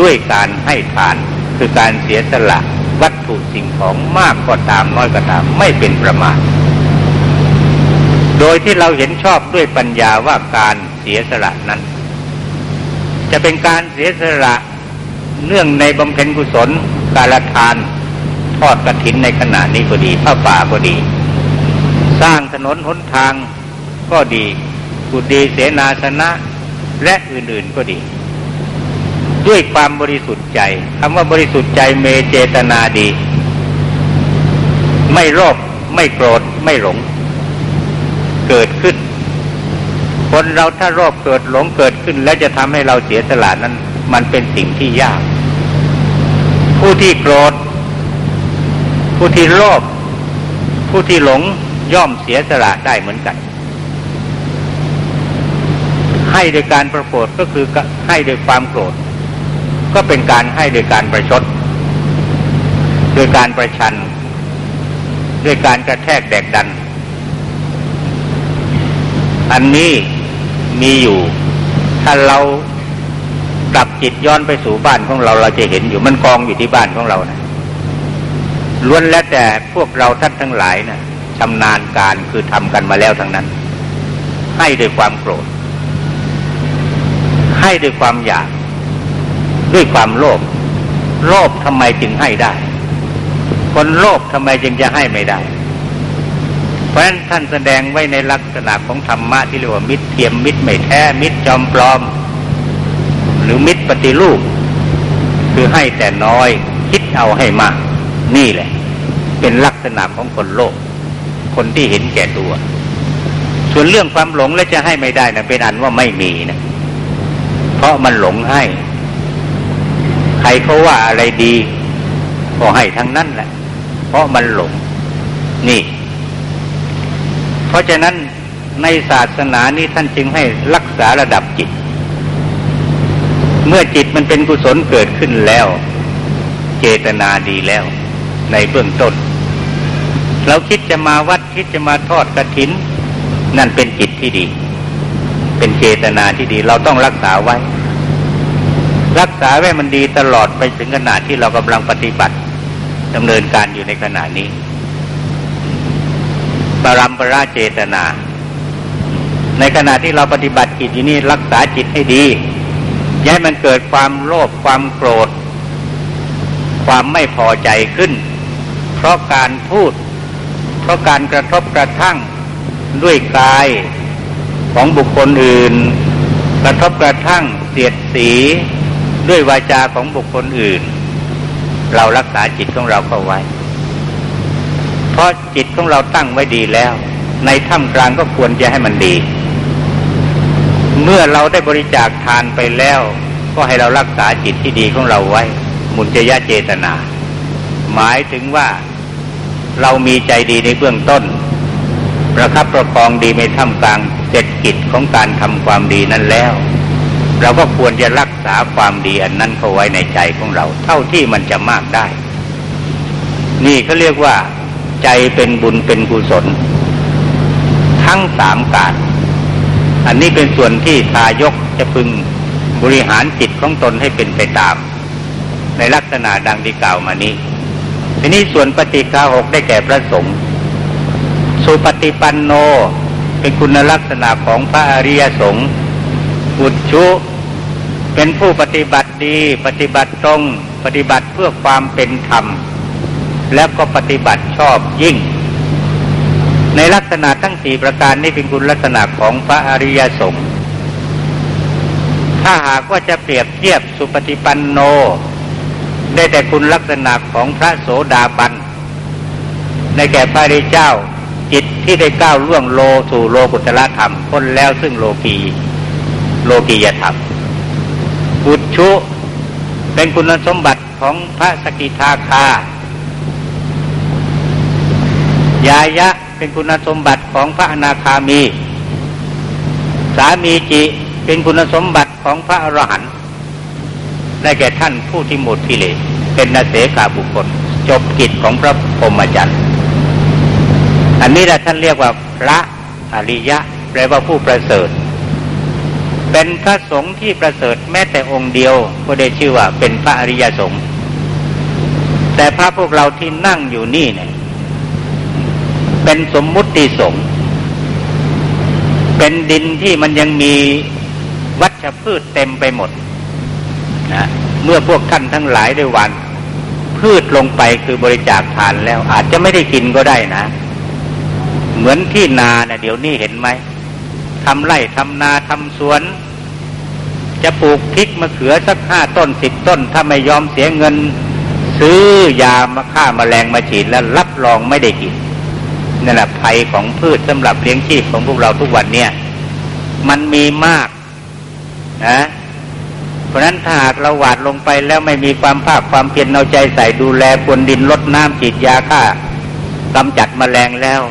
ด้วยการให้ทาน คือการเสียสละวัตถุสิ่งของมากก็ตามน้อยก็ตามไม่เป็นประมาทโดยที่เราเห็นชอบด้วยปัญญาว่าการเสียสละนั้น จะเป็นการเสียสละเนื่องในบำเพ็ญกุศลการทานทอดกระถินในขณะนี้ก็ดีผ้าป่าก็ดี สร้างถนนหนทางก็ดีกุดีเสนาสนะและอื่นๆก็ดี ด้วยความบริสุทธิ์ใจคำว่าบริสุทธิ์ใจเมเจตนาดี ไม่โลภไม่โกรธไม่หลง เกิดขึ้น คนเราถ้าโลภเกิดหลงเกิดขึ้น แล้วจะทำให้เราเสียสละนั้น มันเป็นสิ่งที่ยาก ผู้ที่โกรธ ผู้ที่โลภผู้ที่หลงย่อมเสียสละได้เหมือนกัน ให้โดยการประโกรธก็คือให้โดยความโกรธ ก็เป็นการให้โดยการประชด โดยการประชัน ด้วยการกระแทกแดกดัน อันนี้ มีอยู่ ถ้าเรากลับจิตย้อนไปสู่บ้านของเราเราจะเห็นอยู่มันกองอยู่ที่บ้านของเรานะล้วนแล้วแต่พวกเราท่านทั้งหลายนะชำนาญการคือทำกันมาแล้วทั้งนั้น ให้ด้วยความโกรธ ให้ด้วยความอยาก ด้วยความโลภโลภทำไมจึงให้ได้ คนโลภทำไมจึงจะให้ไม่ได้ เพราะฉะนั้นท่านแสดงไว้ในลักษณะของธรรมะที่เรียกว่ามิตรเทียมมิตรไม่แท้มิตรจอมปลอม หรือมิตรปฏิรูป คือให้แต่น้อยคิดเอาให้มาก นี่แหละ เป็นลักษณะของคนโลภคนที่เห็นแก่ตัว ส่วนเรื่องความหลงและจะให้ไม่ได้นะเป็นอันว่าไม่มีนะเพราะมันหลงให้ ใครเขาว่าอะไรดีก็ให้ทั้งนั้นแหละ เพราะมันหลง นี่ เพราะฉะนั้นในศาสนานี้ท่านจึงให้รักษาระดับจิต เมื่อจิตมันเป็นกุศลเกิดขึ้นแล้ว เจตนาดีแล้ว ในเบื้องต้น เราคิดจะมาวัดคิดจะมาทอดกระถิน นั่นเป็นจิตที่ดี เป็นเจตนาที่ดี เราต้องรักษาไว้ รักษาไว้มันดีตลอดไปถึงขนาดที่เรากำลังปฏิบัติดำเนินการอยู่ในขณะนี้ ปรัมปราเจตนา ในขณะที่เราปฏิบัติจิตอยู่นี่รักษาจิตให้ดีย้ายมันเกิดความโลภความโกรธ ความไม่พอใจขึ้น เพราะการพูด เพราะการกระทบกระทั่งด้วยกายของบุคคลอื่น กระทบกระทั่งเสียดสีด้วยวาจาของบุคคลอื่น เรารักษาจิตของเราเข้าไว้ เพราะจิตของเราตั้งไว้ดีแล้ว ในถ้ำกลางก็ควรจะให้มันดี เมื่อเราได้บริจาคทานไปแล้ว ก็ให้เรารักษาจิตที่ดีของเราไว้ มุนจยะเจตนา หมายถึงว่าเรามีใจดีในเบื้องต้นประคับประคองดีในท่ามกลางเสร็จกิจของการทำความดีนั้นแล้ว เราก็ควรจะรักษาความดีอันนั้นเข้าไว้ในใจของเรา เท่าที่มันจะมากได้ นี่เขาเรียกว่า ใจเป็นบุญเป็นกุศล ทั้งสามการอันนี้เป็นส่วนที่ทายกจะพึงบริหารจิตของตนให้เป็นไปตาม ในลักษณะดังที่กล่าวมานี้ ทีนี้ส่วนปฏิฆาหกได้แก่พระสงฆ์สุปฏิปันโนเป็นคุณลักษณะของพระอริยสงฆ์อุชุ เป็นผู้ปฏิบัติดี ปฏิบัติตรง ปฏิบัติเพื่อความเป็นธรรม แล้วก็ปฏิบัติชอบยิ่ง ในลักษณะทั้งสี่ประการนี้เป็นคุณลักษณะของพระอริยสงฆ์ถ้าหากว่าจะเปรียบเทียบสุปฏิปันโน ได้แต่คุณลักษณะของพระโสดาบันในแก่พระริเจ้าจิตที่ได้ก้าวล่วงโลสู่โลกุตละธรรมพ้นแล้วซึ่งโลกีโลกียธรรมบุชุเป็นคุณสมบัติของพระสกิทาคา ยายะเป็นคุณสมบัติของพระอนาคามี สามีจิเป็นคุณสมบัติของพระอรหันต์ได้แก่ท่านผู้ที่หมดกิเลสเป็นนาเสกาบุคคล จบกิจของพระพรหมจรรย์อันนี้แหละท่านเรียกว่าพระอริยะแปลว่าผู้ประเสริฐ เป็นพระสงฆ์ที่ประเสริฐแม้แต่องค์เดียวก็ได้ชื่อว่าเป็นพระอริยสงฆ์แต่พระพวกเราที่นั่งอยู่นี่เนี่ย เป็นสมมุติสงฆ์เป็นดินที่มันยังมีวัชพืชเต็มไปหมดนะเมื่อพวกท่านทั้งหลายได้วัน พืชลงไปคือบริจาคทานแล้ว อาจจะไม่ได้กินก็ได้นะ เหมือนที่นาเนะ่ยเดี๋ยวนี้เห็นไหมทำไร่ทำนาทำสวน จะปลูกพริกมะเขือสักห้าต้นสิบต้น ถ้าไม่ยอมเสียเงิน ซื้อยามาฆ่ามาแมลงมาฉีดแล้วรับรองไม่ได้กิน นั่นแหละภัยของพืชสำหรับเลี้ยงชีพของพวกเราทุกวันเนี่ย มันมีมากนะเพราะนั้นถ้าหากเราหวาดลงไปแล้วไม่มีความภาคความเพียรเอาใจใส่ดูแลควนดินลดน้ำฉีดยาฆ่ากำจัดมแมลงแล้ว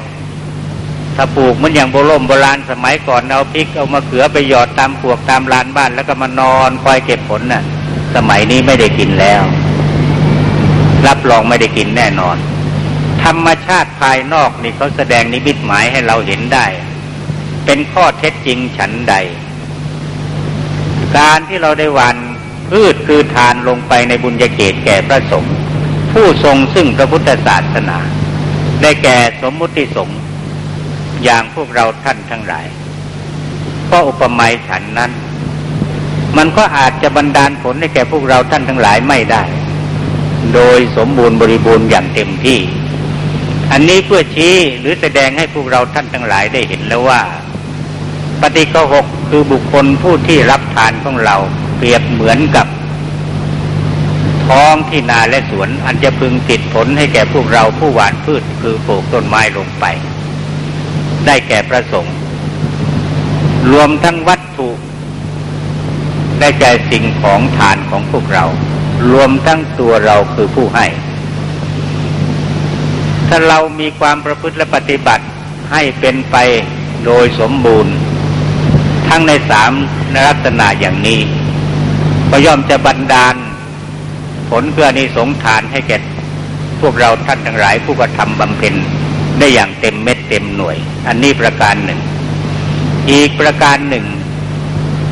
ถ้าปลูกมันอย่างโบรมโบราณสมัยก่อนเอาพริกเอามาเขือไปหยอดตามปวกตามลานบ้านแล้วก็มานอนคอยเก็บผลน่ะ สมัยนี้ไม่ได้กินแล้ว รับรองไม่ได้กินแน่นอน ธรรมชาติภายนอกนี่เขาแสดงนิมิตหมายให้เราเห็นได้ เป็นข้อเท็จจริงฉันใด การที่เราได้วันพืชคือทานลงไปในบุญญาเกตแก่พระสงฆ์ผู้ทรงซึ่งพระพุทธศาสนา ได้แก่สมมุติสงฆ์อย่างพวกเราท่านทั้งหลาย ก็อุปมาฉันนั้น มันก็อาจจะบันดาลผลให้แก่พวกเราท่านทั้งหลายไม่ได้ โดยสมบูรณ์บริบูรณ์อย่างเต็มที่ อันนี้เพื่อชี้หรือแสดงให้พวกเราท่านทั้งหลายได้เห็นแล้วว่า ปฏิโกหกคือบุคคลผู้ที่รับทานของเรา เปรียบเหมือนกับ ท้องที่นาและสวน อันจะพึงติดผลให้แก่พวกเราผู้หวานพืชคือปลูกต้นไม้ลงไป ได้แก่ประสงค์รวมทั้งวัตถุได้แก่สิ่งของฐานของพวกเรา รวมทั้งตัวเราคือผู้ให้ ถ้าเรามีความประพฤติและปฏิบัติให้เป็นไปโดยสมบูรณ์ ทั้งในสามลักษณะอย่างนี้ ก็ย่อมจะบันดาล ผลเพื่อนิสงทานให้แก่พวกเราท่านทั้งหลายผู้กระทำบำเพ็ญได้อย่างเต็มเม็ดเต็มหน่วย อันนี้ประการหนึ่ง อีกประการหนึ่ง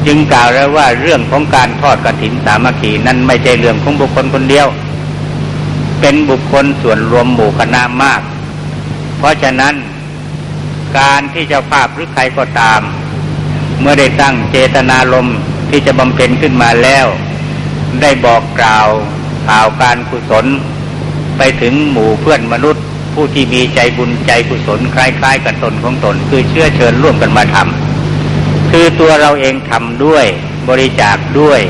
จึงกล่าวแล้วว่าเรื่องของการทอดกระถินสามัคคีนั้นไม่ใช่เรื่องของบุคคลคนเดียว เป็นบุคคลส่วนรวมหมู่คณะมาก เพราะฉะนั้นการที่เจ้าภาพหรือใครก็ตาม เมื่อได้ตั้งเจตนารมณ์ที่จะบำเพ็ญขึ้นมาแล้ว ได้บอกกล่าวข่าวการกุศล ไปถึงหมู่เพื่อนมนุษย์ ผู้ที่มีใจบุญใจกุศลคล้าย ๆ กับตนของตน คือเชื่อเชิญร่วมกันมาทำคือตัวเราเองทำด้วยบริจาคด้วย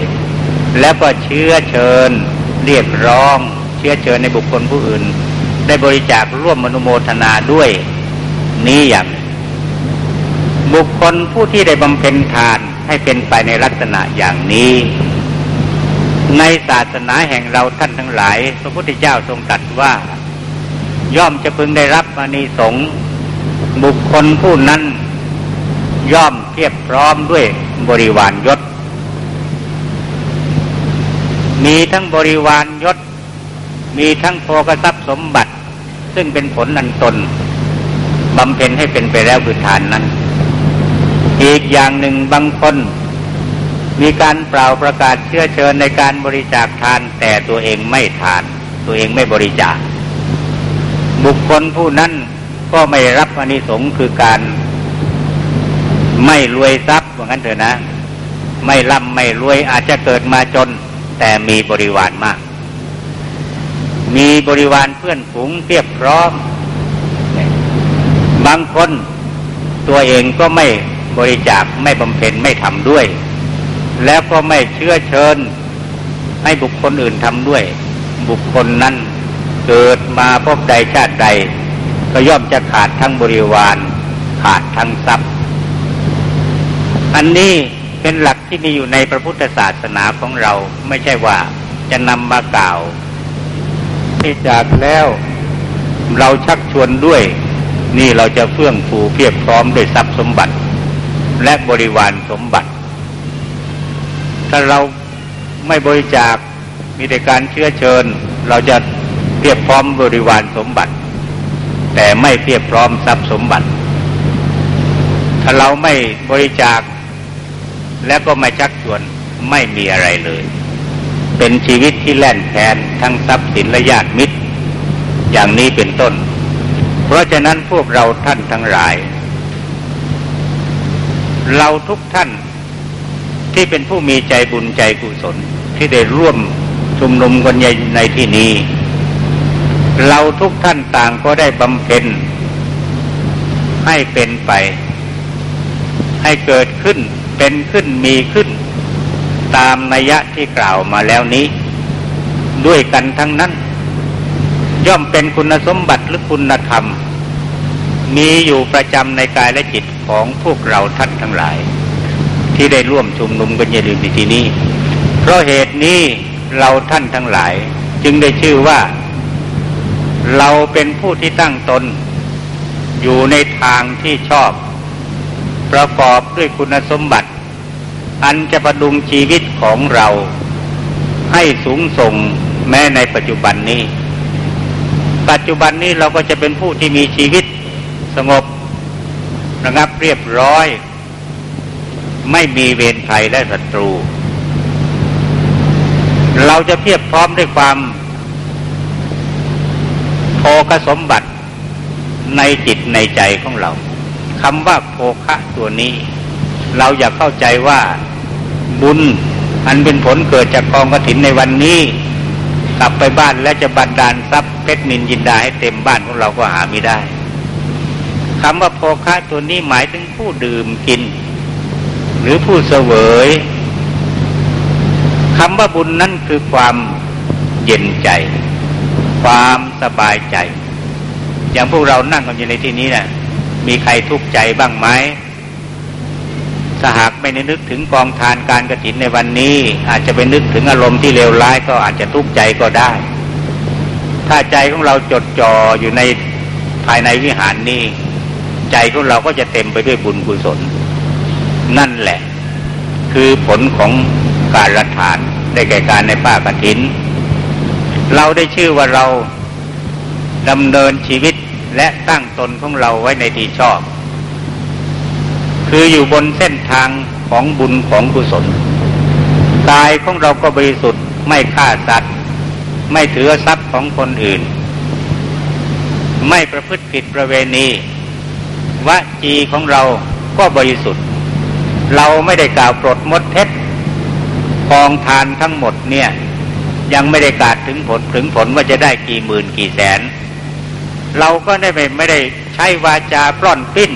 แล้วก็เชื้อเชิญเรียกร้อง เชื้อเชิญในบุคคลผู้อื่น ได้บริจาคร่วมมนุโมทนาด้วยนี้อย่าง บุคคลผู้ที่ได้บำเพ็ญทานให้เป็นไปในลักษณะอย่างนี้ ในศาสนาแห่งเราท่านทั้งหลาย พระพุทธเจ้าทรงตรัสว่า ย่อมจะพึงได้รับมานีสงบุคคลผู้นั้น ย่อมเทียบพร้อมด้วยบริวารยศ มีทั้งบริวารยศ มีทั้งโภกทรัพย์สมบัติ ซึ่งเป็นผลนันตนบำเพ็ญให้เป็นไปแล้วคือทานนั้น อีกอย่างหนึ่งบางคน มีการเปล่าประกาศเชื่อเชิญในการบริจาคทานแต่ตัวเองไม่ทาน ตัวเองไม่บริจาค บุคคลผู้นั้นก็ไม่รับอนิสงส์คือการไม่รวยทรัพย์ว่างั้นเถอะนะ ไม่ร่ำไม่รวยอาจจะเกิดมาจน แต่มีบริวารมาก มีบริวารเพื่อนฝูงเพียบพร้อม บางคนตัวเองก็ไม่บริจาคไม่บำเพ็ญไม่ทำด้วย แล้วก็ไม่เชื่อเชิญ ให้บุคคลอื่นทำด้วย บุคคลนั้นเกิดมาพบใดชาติใด ก็ย่อมจะขาดทั้งบริวาร ขาดทั้งทรัพย์ อันนี้เป็นหลักที่มีอยู่ในพระพุทธศาสนาของเราไม่ใช่ว่าจะนำมากล่าว ที่จากแล้ว เราชักชวนด้วย นี่เราจะเฟื่องฟูเพียบพร้อมด้วยทรัพย์สมบัติ และบริวารสมบัติ ถ้าเราไม่บริจาคมีแต่การเชื้อเชิญ เราจะเพียบพร้อมบริวารสมบัติ แต่ไม่เพียบพร้อมทรัพย์สมบัติ ถ้าเราไม่บริจาคแล้วก็ไม่ชักชวนไม่มีอะไรเลย เป็นชีวิตที่แล่นแทนทั้งทรัพย์สินและญาติมิตร อย่างนี้เป็นต้น เพราะฉะนั้นพวกเราท่านทั้งหลาย เราทุกท่านที่เป็นผู้มีใจบุญใจกุศลที่ได้ร่วมชุมนุมกันในที่นี้ เราทุกท่านต่างก็ได้บำเพ็ญให้เป็นไป ให้เกิดขึ้นเป็นขึ้นมีขึ้น ตามนัยยะที่กล่าวมาแล้วนี้ ด้วยกันทั้งนั้น ย่อมเป็นคุณสมบัติหรือคุณธรรม มีอยู่ประจำในกายและจิตของพวกเราท่านทั้งหลาย ที่ได้ร่วมชุมนุมกันอย่าลืมในที่นี้ เพราะเหตุนี้เราท่านทั้งหลาย จึงได้ชื่อว่า เราเป็นผู้ที่ตั้งตน อยู่ในทางที่ชอบ ประกอบด้วยคุณสมบัติ อันจะประดุงชีวิตของเรา ให้สูงส่งแม้ในปัจจุบันนี้ ปัจจุบันนี้เราก็จะเป็นผู้ที่มีชีวิตสงบระงับเรียบร้อย ไม่มีเวรภัยและศัตรู เราจะเพียบพร้อมด้วยความโภคสมบัติในจิตในใจของเราคำว่าโภคะตัวนี้ เราอยากเข้าใจว่า บุญ อันเป็นผลเกิดจากกองกระถินในวันนี้ กลับไปบ้านและจะบันดาลทรัพย์เพชรนินยินดาให้เต็มบ้านของเราก็หาไม่ได้คำว่าโภคะตัวนี้หมายถึงผู้ดื่มกิน หรือผู้เสวยคำว่าบุญนั่นคือความเย็นใจ ความสบายใจ อย่างพวกเรานั่งกันอยู่ในที่นี้นะ่ะมีใครทุกข์ใจบ้างไหมถ้าหาก ไม่ได้นึกถึงกองทานการกระถินในวันนี้ อาจจะไปนึกถึงอารมณ์ที่เลวร้ายก็อาจจะทุกข์ใจก็ได้ ถ้าใจของเราจดจ่ออยู่ในภายในวิหารนี้ ใจของเราก็จะเต็มไปด้วยบุญกุศล นั่นแหละ คือผลของการละทานได้แก่การในป้ากระถิน เราได้ชื่อว่าเราดำเนินชีวิตและตั้งตนของเราไว้ในที่ชอบ คืออยู่บนเส้นทางของบุญของกุศลกายของเราก็บริสุทธิ์ไม่ฆ่าสัตว์ ไม่ถือทรัพย์ของคนอื่น ไม่ประพฤติผิดประเวณีวจีของเราก็บริสุทธิ์ เราไม่ได้กล่าวปลดมดเท็จกองทานทั้งหมดเนี่ย ยังไม่ได้กาดถึงผลถึงผลว่าจะได้กี่หมื่นกี่แสน เราก็ได้ไม่ไม่ได้ใช้วาจาปล้อนปิ้น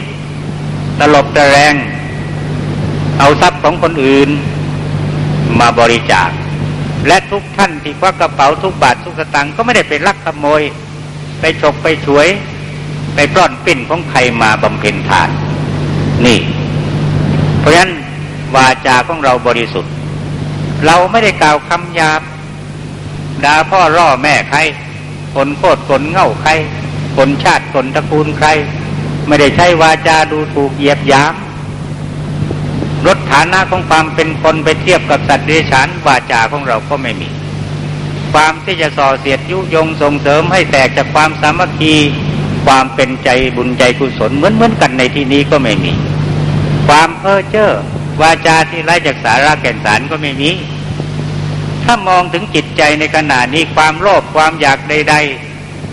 ตลบตะแรง เอาทรัพย์ของคนอื่นมาบริจาค และทุกท่านที่ควักกระเป๋าทุกบาททุกสตางค์ก็ไม่ได้ไปลักขโมย ไปฉกไปฉวย ไปปล้อนปิ้นของใครมาบำเพ็ญทาน นี่ เพราะฉะนั้นวาจาของเราบริสุทธิ์ เราไม่ได้กล่าวคำหยาบด่าพ่อร่อแม่ใครคนโคตรคนเง่าใครคนชาติคนตระกูลใคร ไม่ได้ใช้วาจาดูถูกเหยียบยามลดฐานะของความเป็นคนไปเทียบกับสัตว์เดรัจฉานวาจาของเราก็ไม่มี ความที่จะส่อเสียดยุยงส่งเสริมให้แตกจากความสามัคคีความเป็นใจบุญใจกุศลเหมือนเหมือนกันในที่นี้ก็ไม่มี ความเพ้อเจ้อวาจาที่ไร้จากสาระแก่นสารก็ไม่มี ถ้ามองถึงจิตใจในขณะนี้ความโลภความอยากใด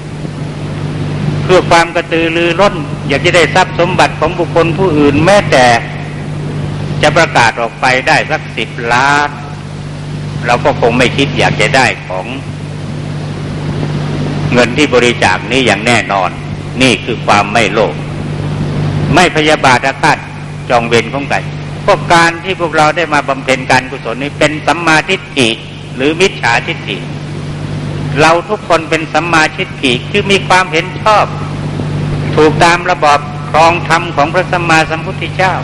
ๆ เพื่อความกระตือรือร้น อยากจะได้ทรัพย์สมบัติของบุคคลผู้อื่นแม้แต่จะประกาศออกไปได้สักสิบล้าน เราก็คงไม่คิดอยากจะได้ของ เงินที่บริจาคนี้อย่างแน่นอน นี่คือความไม่โลภไม่พยาบาทอาฆาตจองเวรของกันก็การที่พวกเราได้มาบำเพ็ญการกุศลนี้เป็นสัมมาทิฏฐิหรือมิจฉาทิฏฐิเราทุกคนเป็นสัมมาทิฏฐิคือมีความเห็นชอบ ถูกตามระบอบครองธรรมของพระสัมมาสัมพุทธเจ้า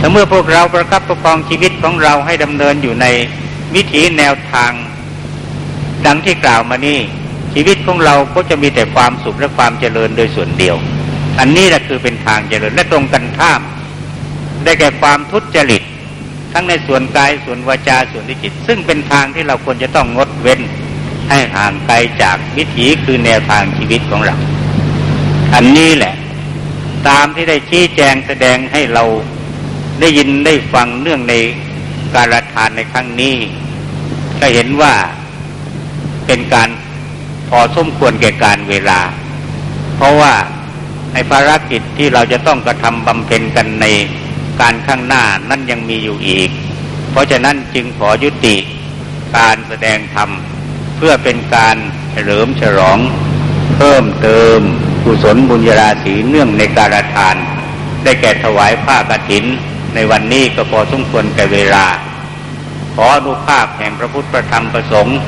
ถ้าเมื่อพวกเราประคับประคองชีวิตของเราให้ดำเนินอยู่ในวิถีแนวทาง ดังที่กล่าวมานี่ชีวิตของเราก็จะมีแต่ความสุขและความเจริญโดยส่วนเดียว อันนี้แหละคือเป็นทางเจริญและตรงกันข้าม ได้แก่ความทุจริต ทั้งในส่วนกายส่วนวาจาส่วนจิต ซึ่งเป็นทางที่เราควรจะต้องงดเว้น ให้ห่างไกลจากวิถีคือแนวทางชีวิตของเรา อันนี้แหละ ตามที่ได้ชี้แจงแสดงให้เราได้ยินได้ฟังเนื่องในการทานในครั้งนี้ ก็เห็นว่าเป็นการพอสมควรแก่การเวลา เพราะว่าในภารกิจที่เราจะต้องกระทำบำเพ็ญกันในการข้างหน้านั่นยังมีอยู่อีก เพราะฉะนั้นจึงขอยุติการแสดงธรรม เพื่อเป็นการเฉลิมฉลอง เพิ่มเติม กุศลบุญญาราศีเนื่องในการทาน ได้แก่ถวายผ้ากฐิน ในวันนี้ก็พอสมควรแก่เวลา ขออนุภาพแห่งพระพุทธประธรรมประสงค์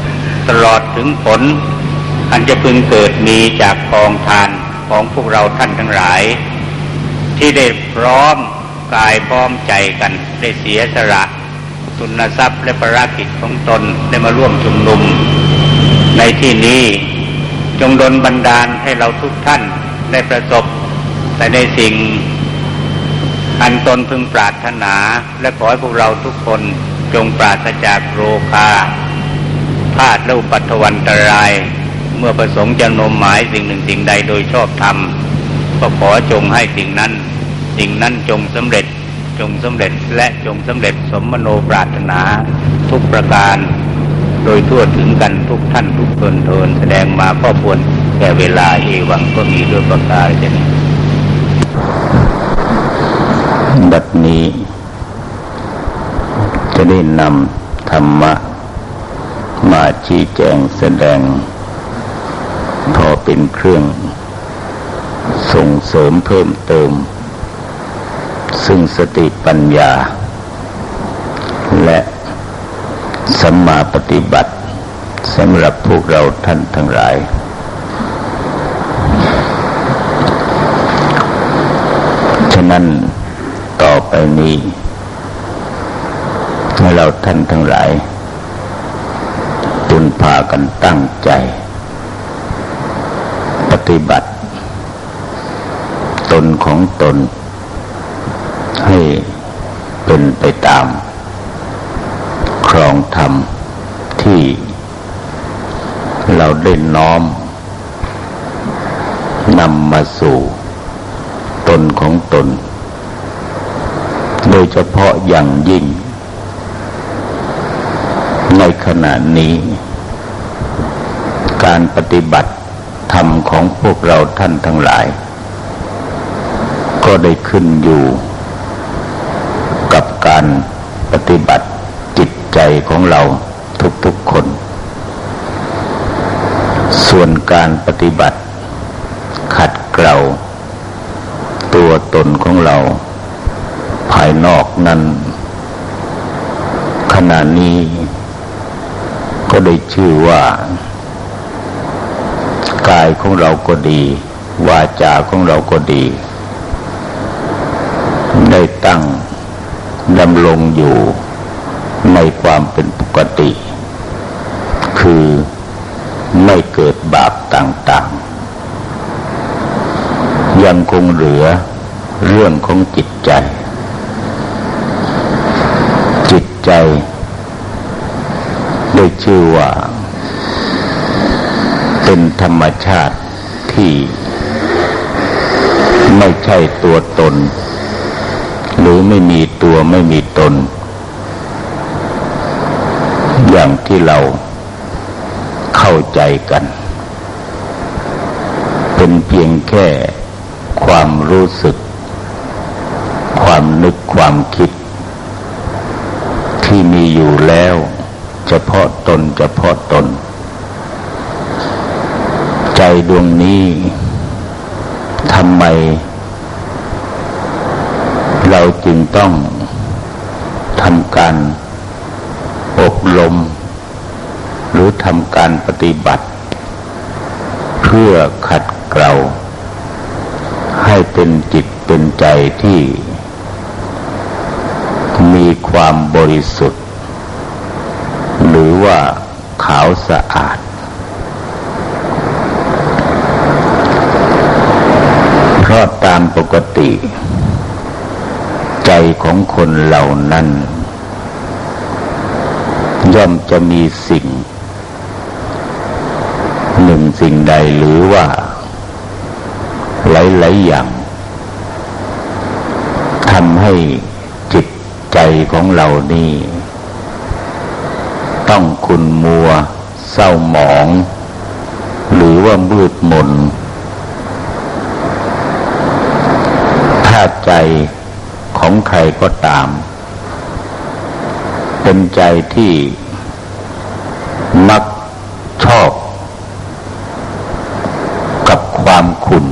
ตลอดถึงผล อันจะพึงเกิดมีจากกองทานของพวกเราท่านทั้งหลาย ที่ได้พร้อมกายพร้อมใจกันได้เสียสละทุนทรัพย์และภารกิจของตนได้มาร่วมชุมนุม ในที่นี้ จงดลบันดาลให้เราทุกท่านได้ประสบ แต่ในสิ่ง อันตนพึงปรารถนา และขอให้พวกเราทุกคนจงปราศจากโรคาพาดและอุปัตวันตราย เมื่อประสงค์จะนมหมายสิ่งหนึ่งสิ่งใดโดยชอบธรรมก็ขอจงให้สิ่งนั้น สิ่งนั้นจงสำเร็จจงสำเร็จและจงสำเร็จสมมโนปรารถนาทุกประการ โดยทั่วถึงกันทุกท่านทุกตนทนแสดงมาก็ควรแก่เวลาเอวังก็มีด้วยประการเช่นบัดนี้ จะได้นำธรรมะ มาชี้แจงแสดง พอเป็นเครื่อง ส่งเสริมเพิ่มเติม ซึ่งสติปัญญา และ สัมมาปฏิบัติสำหรับพวกเราท่านทั้งหลาย ฉะนั้นต่อไปนี้ให้เราท่านทั้งหลายตุนพากันตั้งใจ ปฏิบัติ ตนของตน ให้เป็นไปตาม รองธรรมที่เราได้น้อมนำมาสู่ตนของตน โดยเฉพาะอย่างยิ่ง ในขณะนี้ การปฏิบัติธรรมของพวกเราท่านทั้งหลาย ก็ได้ขึ้นอยู่กับการปฏิบัติ ของเราทุกๆคน ส่วนการปฏิบัติ ขัดเกลาตัวตนของเรา ภายนอกนั้น ขณะนี้ ก็ได้ชื่อว่า กายของเราก็ดี วาจาของเราก็ดี ได้ตั้งดำรงอยู่ ความเป็นปกติ คือไม่เกิดบาปต่างๆ ยังคงเหลือเรื่องของจิตใจ จิตใจ ได้ชื่อว่า เป็นธรรมชาติที่ไม่ใช่ตัวตน หรือไม่มีตัวไม่มีตน อย่างที่เราเข้าใจกัน เป็นเพียงแค่ความรู้สึก ความนึกความคิด ที่มีอยู่แล้ว เฉพาะตนเฉพาะตน ใจดวงนี้ทำไม เราจึงต้องทำการ รม หรือทำการปฏิบัติ เพื่อขัดเกลาให้เป็นจิตเป็นใจที่ มีความบริสุทธิ์ หรือว่าขาวสะอาด เพราะตามปกติ ใจของคนเหล่านั้น ย่อมจะมีสิ่ง หนึ่งสิ่งใดหรือว่า หลายๆอย่างทำให้จิตใจของเรานี่ ต้องคุณมัว เศร้าหมอง หรือว่ามืดมนถ้าใจของใครก็ตาม เป็นใจที่มักชอบความขุ่น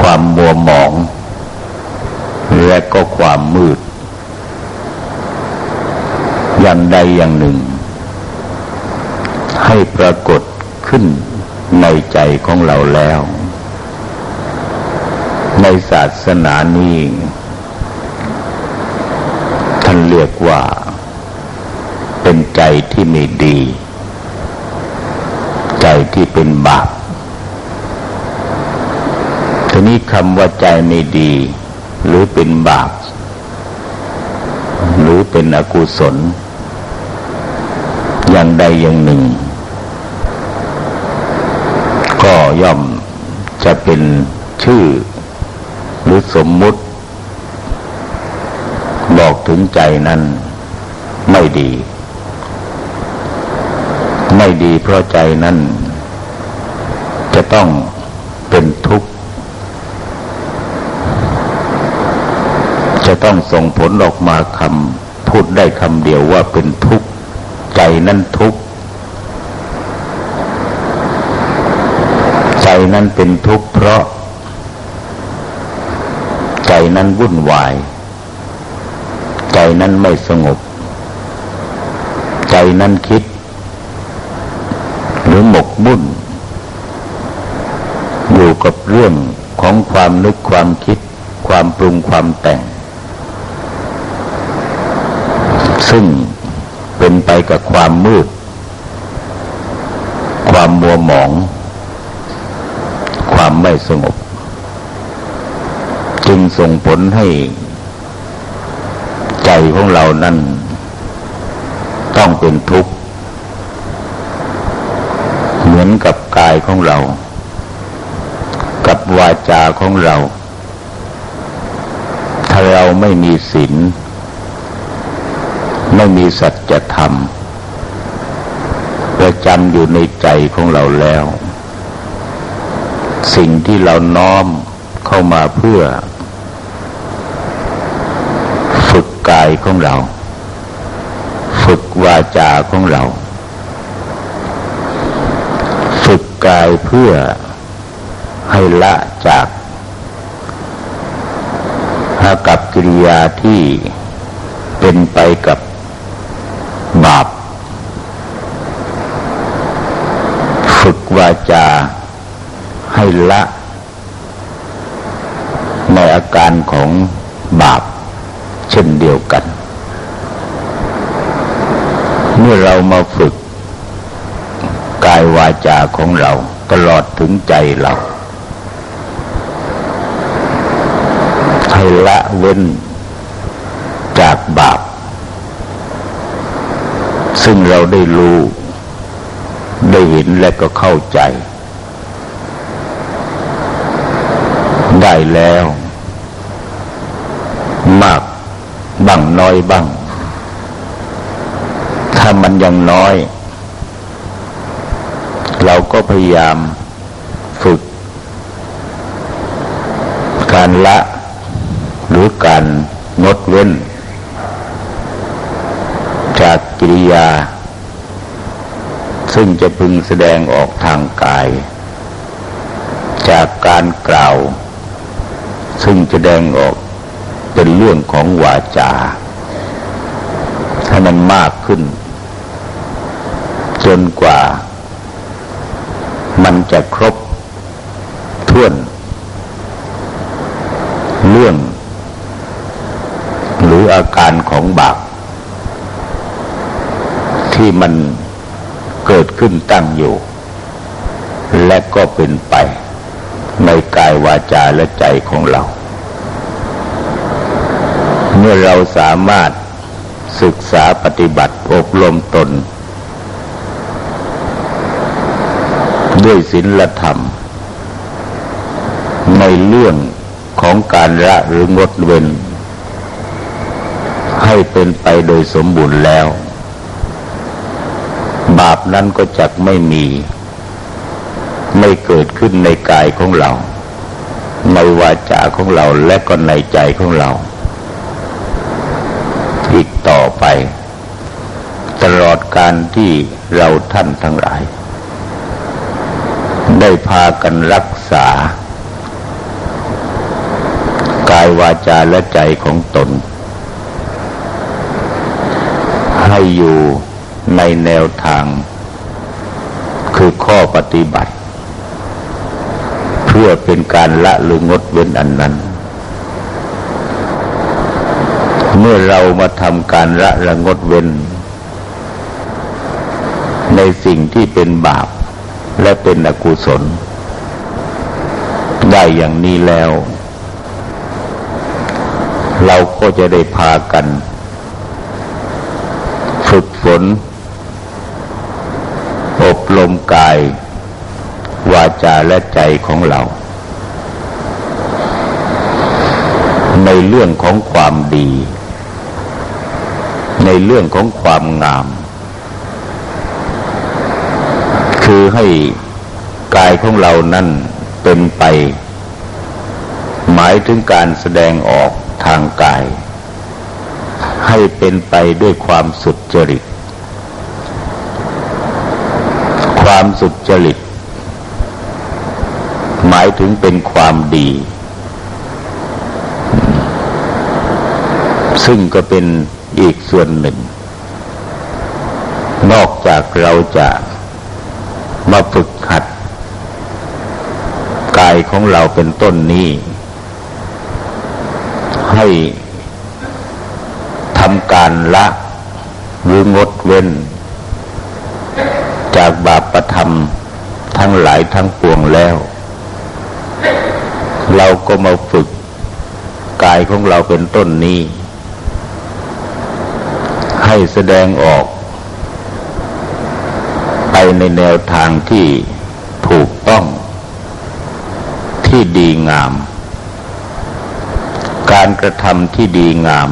ความมัว หมอง และก็ความมืด อย่างใดอย่างหนึ่ง ให้ปรากฏขึ้นในใจของเราแล้ว ในศาสนานี้ท่านเรียกว่า เป็นใจที่ไม่ดี ใจที่เป็นบาป ทีนี้คำว่าใจไม่ดี หรือเป็นบาป หรือเป็นอกุศล อย่างใดอย่างหนึ่ง ก็ย่อมจะเป็นชื่อ หรือสมมุติ บอกถึงใจนั้นไม่ดี ไม่ดีเพราะใจนั้นจะต้องเป็นทุกข์ จะต้องส่งผลออกมาคำพูดได้คำเดียวว่าเป็นทุกข์ใจนั้นทุกข์ใจนั้นเป็นทุกข์เพราะ ใจนั้นวุ่นวาย ใจนั้นไม่สงบ ใจนั้นคิด หรือหมกมุ่น อยู่กับเรื่องของความนึกความคิดความปรุงความแต่ง ซึ่งเป็นไปกับความมืด ความมัวหมอง ความไม่สงบ จึงส่งผลให้ ใจของเรานั้น ต้องเป็นทุกข์ เหมือนกับกายของเรา กับวาจาของเรา ถ้าเราไม่มีศีล ไม่มีสัจธรรมประจำอยู่ในใจของเราแล้ว สิ่งที่เราน้อมเข้ามาเพื่อ ฝึกกายของเรา ฝึกวาจาของเรา ฝึกกายเพื่อให้ละจากอากับกิริยาที่เป็นไปกับ บาป ฝึกวาจาให้ละ ในอาการของบาป เช่นเดียวกัน เมื่อเรามาฝึก กายวาจาของเราตลอดถึงใจเราให้ละเว้นจากบาป ซึ่งเราได้รู้ ได้เห็นและก็เข้าใจ ได้แล้ว มากบ้างน้อยบ้าง ถ้ามันยังน้อย เราก็พยายามฝึก การละหรือการงดเว้น จากกิริยา ซึ่งจะพึงแสดงออกทางกาย จากการกล่าว ซึ่งจะแสดงออกเป็นเรื่องของวาจาให้มันมากขึ้น จนกว่า มันจะครบถ้วน เรื่อง หรืออาการของบาป ที่มันเกิดขึ้นตั้งอยู่ และก็เป็นไป ในกายวาจาและใจของเรา เมื่อเราสามารถศึกษาปฏิบัติอบรมตน ด้วยศีลธรรม ในเรื่องของการละหรืองดเว้น ให้เป็นไปโดยสมบูรณ์แล้ว บาปนั้นก็จะไม่มี ไม่เกิดขึ้นในกายของเรา ในวาจาของเราและก็ในใจของเรา อีกต่อไป ตลอดการที่เราท่านทั้งหลาย ได้พากันรักษา กายวาจาและใจของตน ให้อยู่ ในแนวทาง คือข้อปฏิบัติ เพื่อเป็นการละหรืองดเว้นอันนั้น เมื่อเรามาทำการละระงดเว้น ในสิ่งที่เป็นบาปและเป็นอกุศล ได้อย่างนี้แล้ว เราก็จะได้พากัน ฝึกฝน รมกาย วาจาและใจของเรา ในเรื่องของความดี ในเรื่องของความงาม คือให้กายของเรานั่นเป็นไป หมายถึงการแสดงออกทางกายใให้เป็นไปด้วยความสุดจริต ความสุจริต หมายถึงเป็นความดี ซึ่งก็เป็นอีกส่วนหนึ่ง นอกจากเราจะมาฝึกหัด กายของเราเป็นต้นนี้ ให้ทำการละหรืองดเว้น จากบาปประทำทั้งหลายทั้งปวงแล้ว เราก็มาฝึกกายของเราเป็นต้นนี้ ให้แสดงออก ไปในแนวทางที่ถูกต้อง ที่ดีงาม การกระทำที่ดีงาม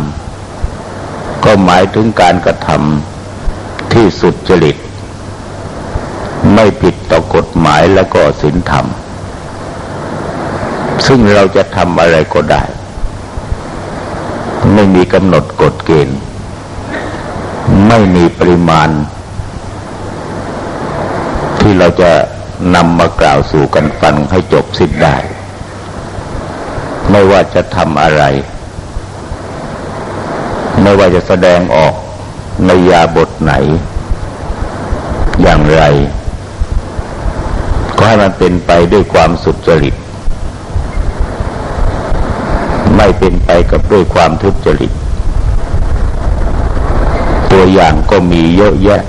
ก็หมายถึงการกระทำที่สุดจริต ไม่ผิดต่อกฎหมายและก็ศีลธรรม ซึ่งเราจะทำอะไรก็ได้ ไม่มีกำหนดกฎเกณฑ์ ไม่มีปริมาณ ที่เราจะนำมากล่าวสู่กันฟังให้จบสิ้นได้ ไม่ว่าจะทำอะไร ไม่ว่าจะแสดงออกในยาบทไหน อย่างไร ให้มันเป็นไปด้วยความสุจริต ไม่เป็นไปกับด้วยความทุจริต ตัวอย่างก็มีเยอะแยะ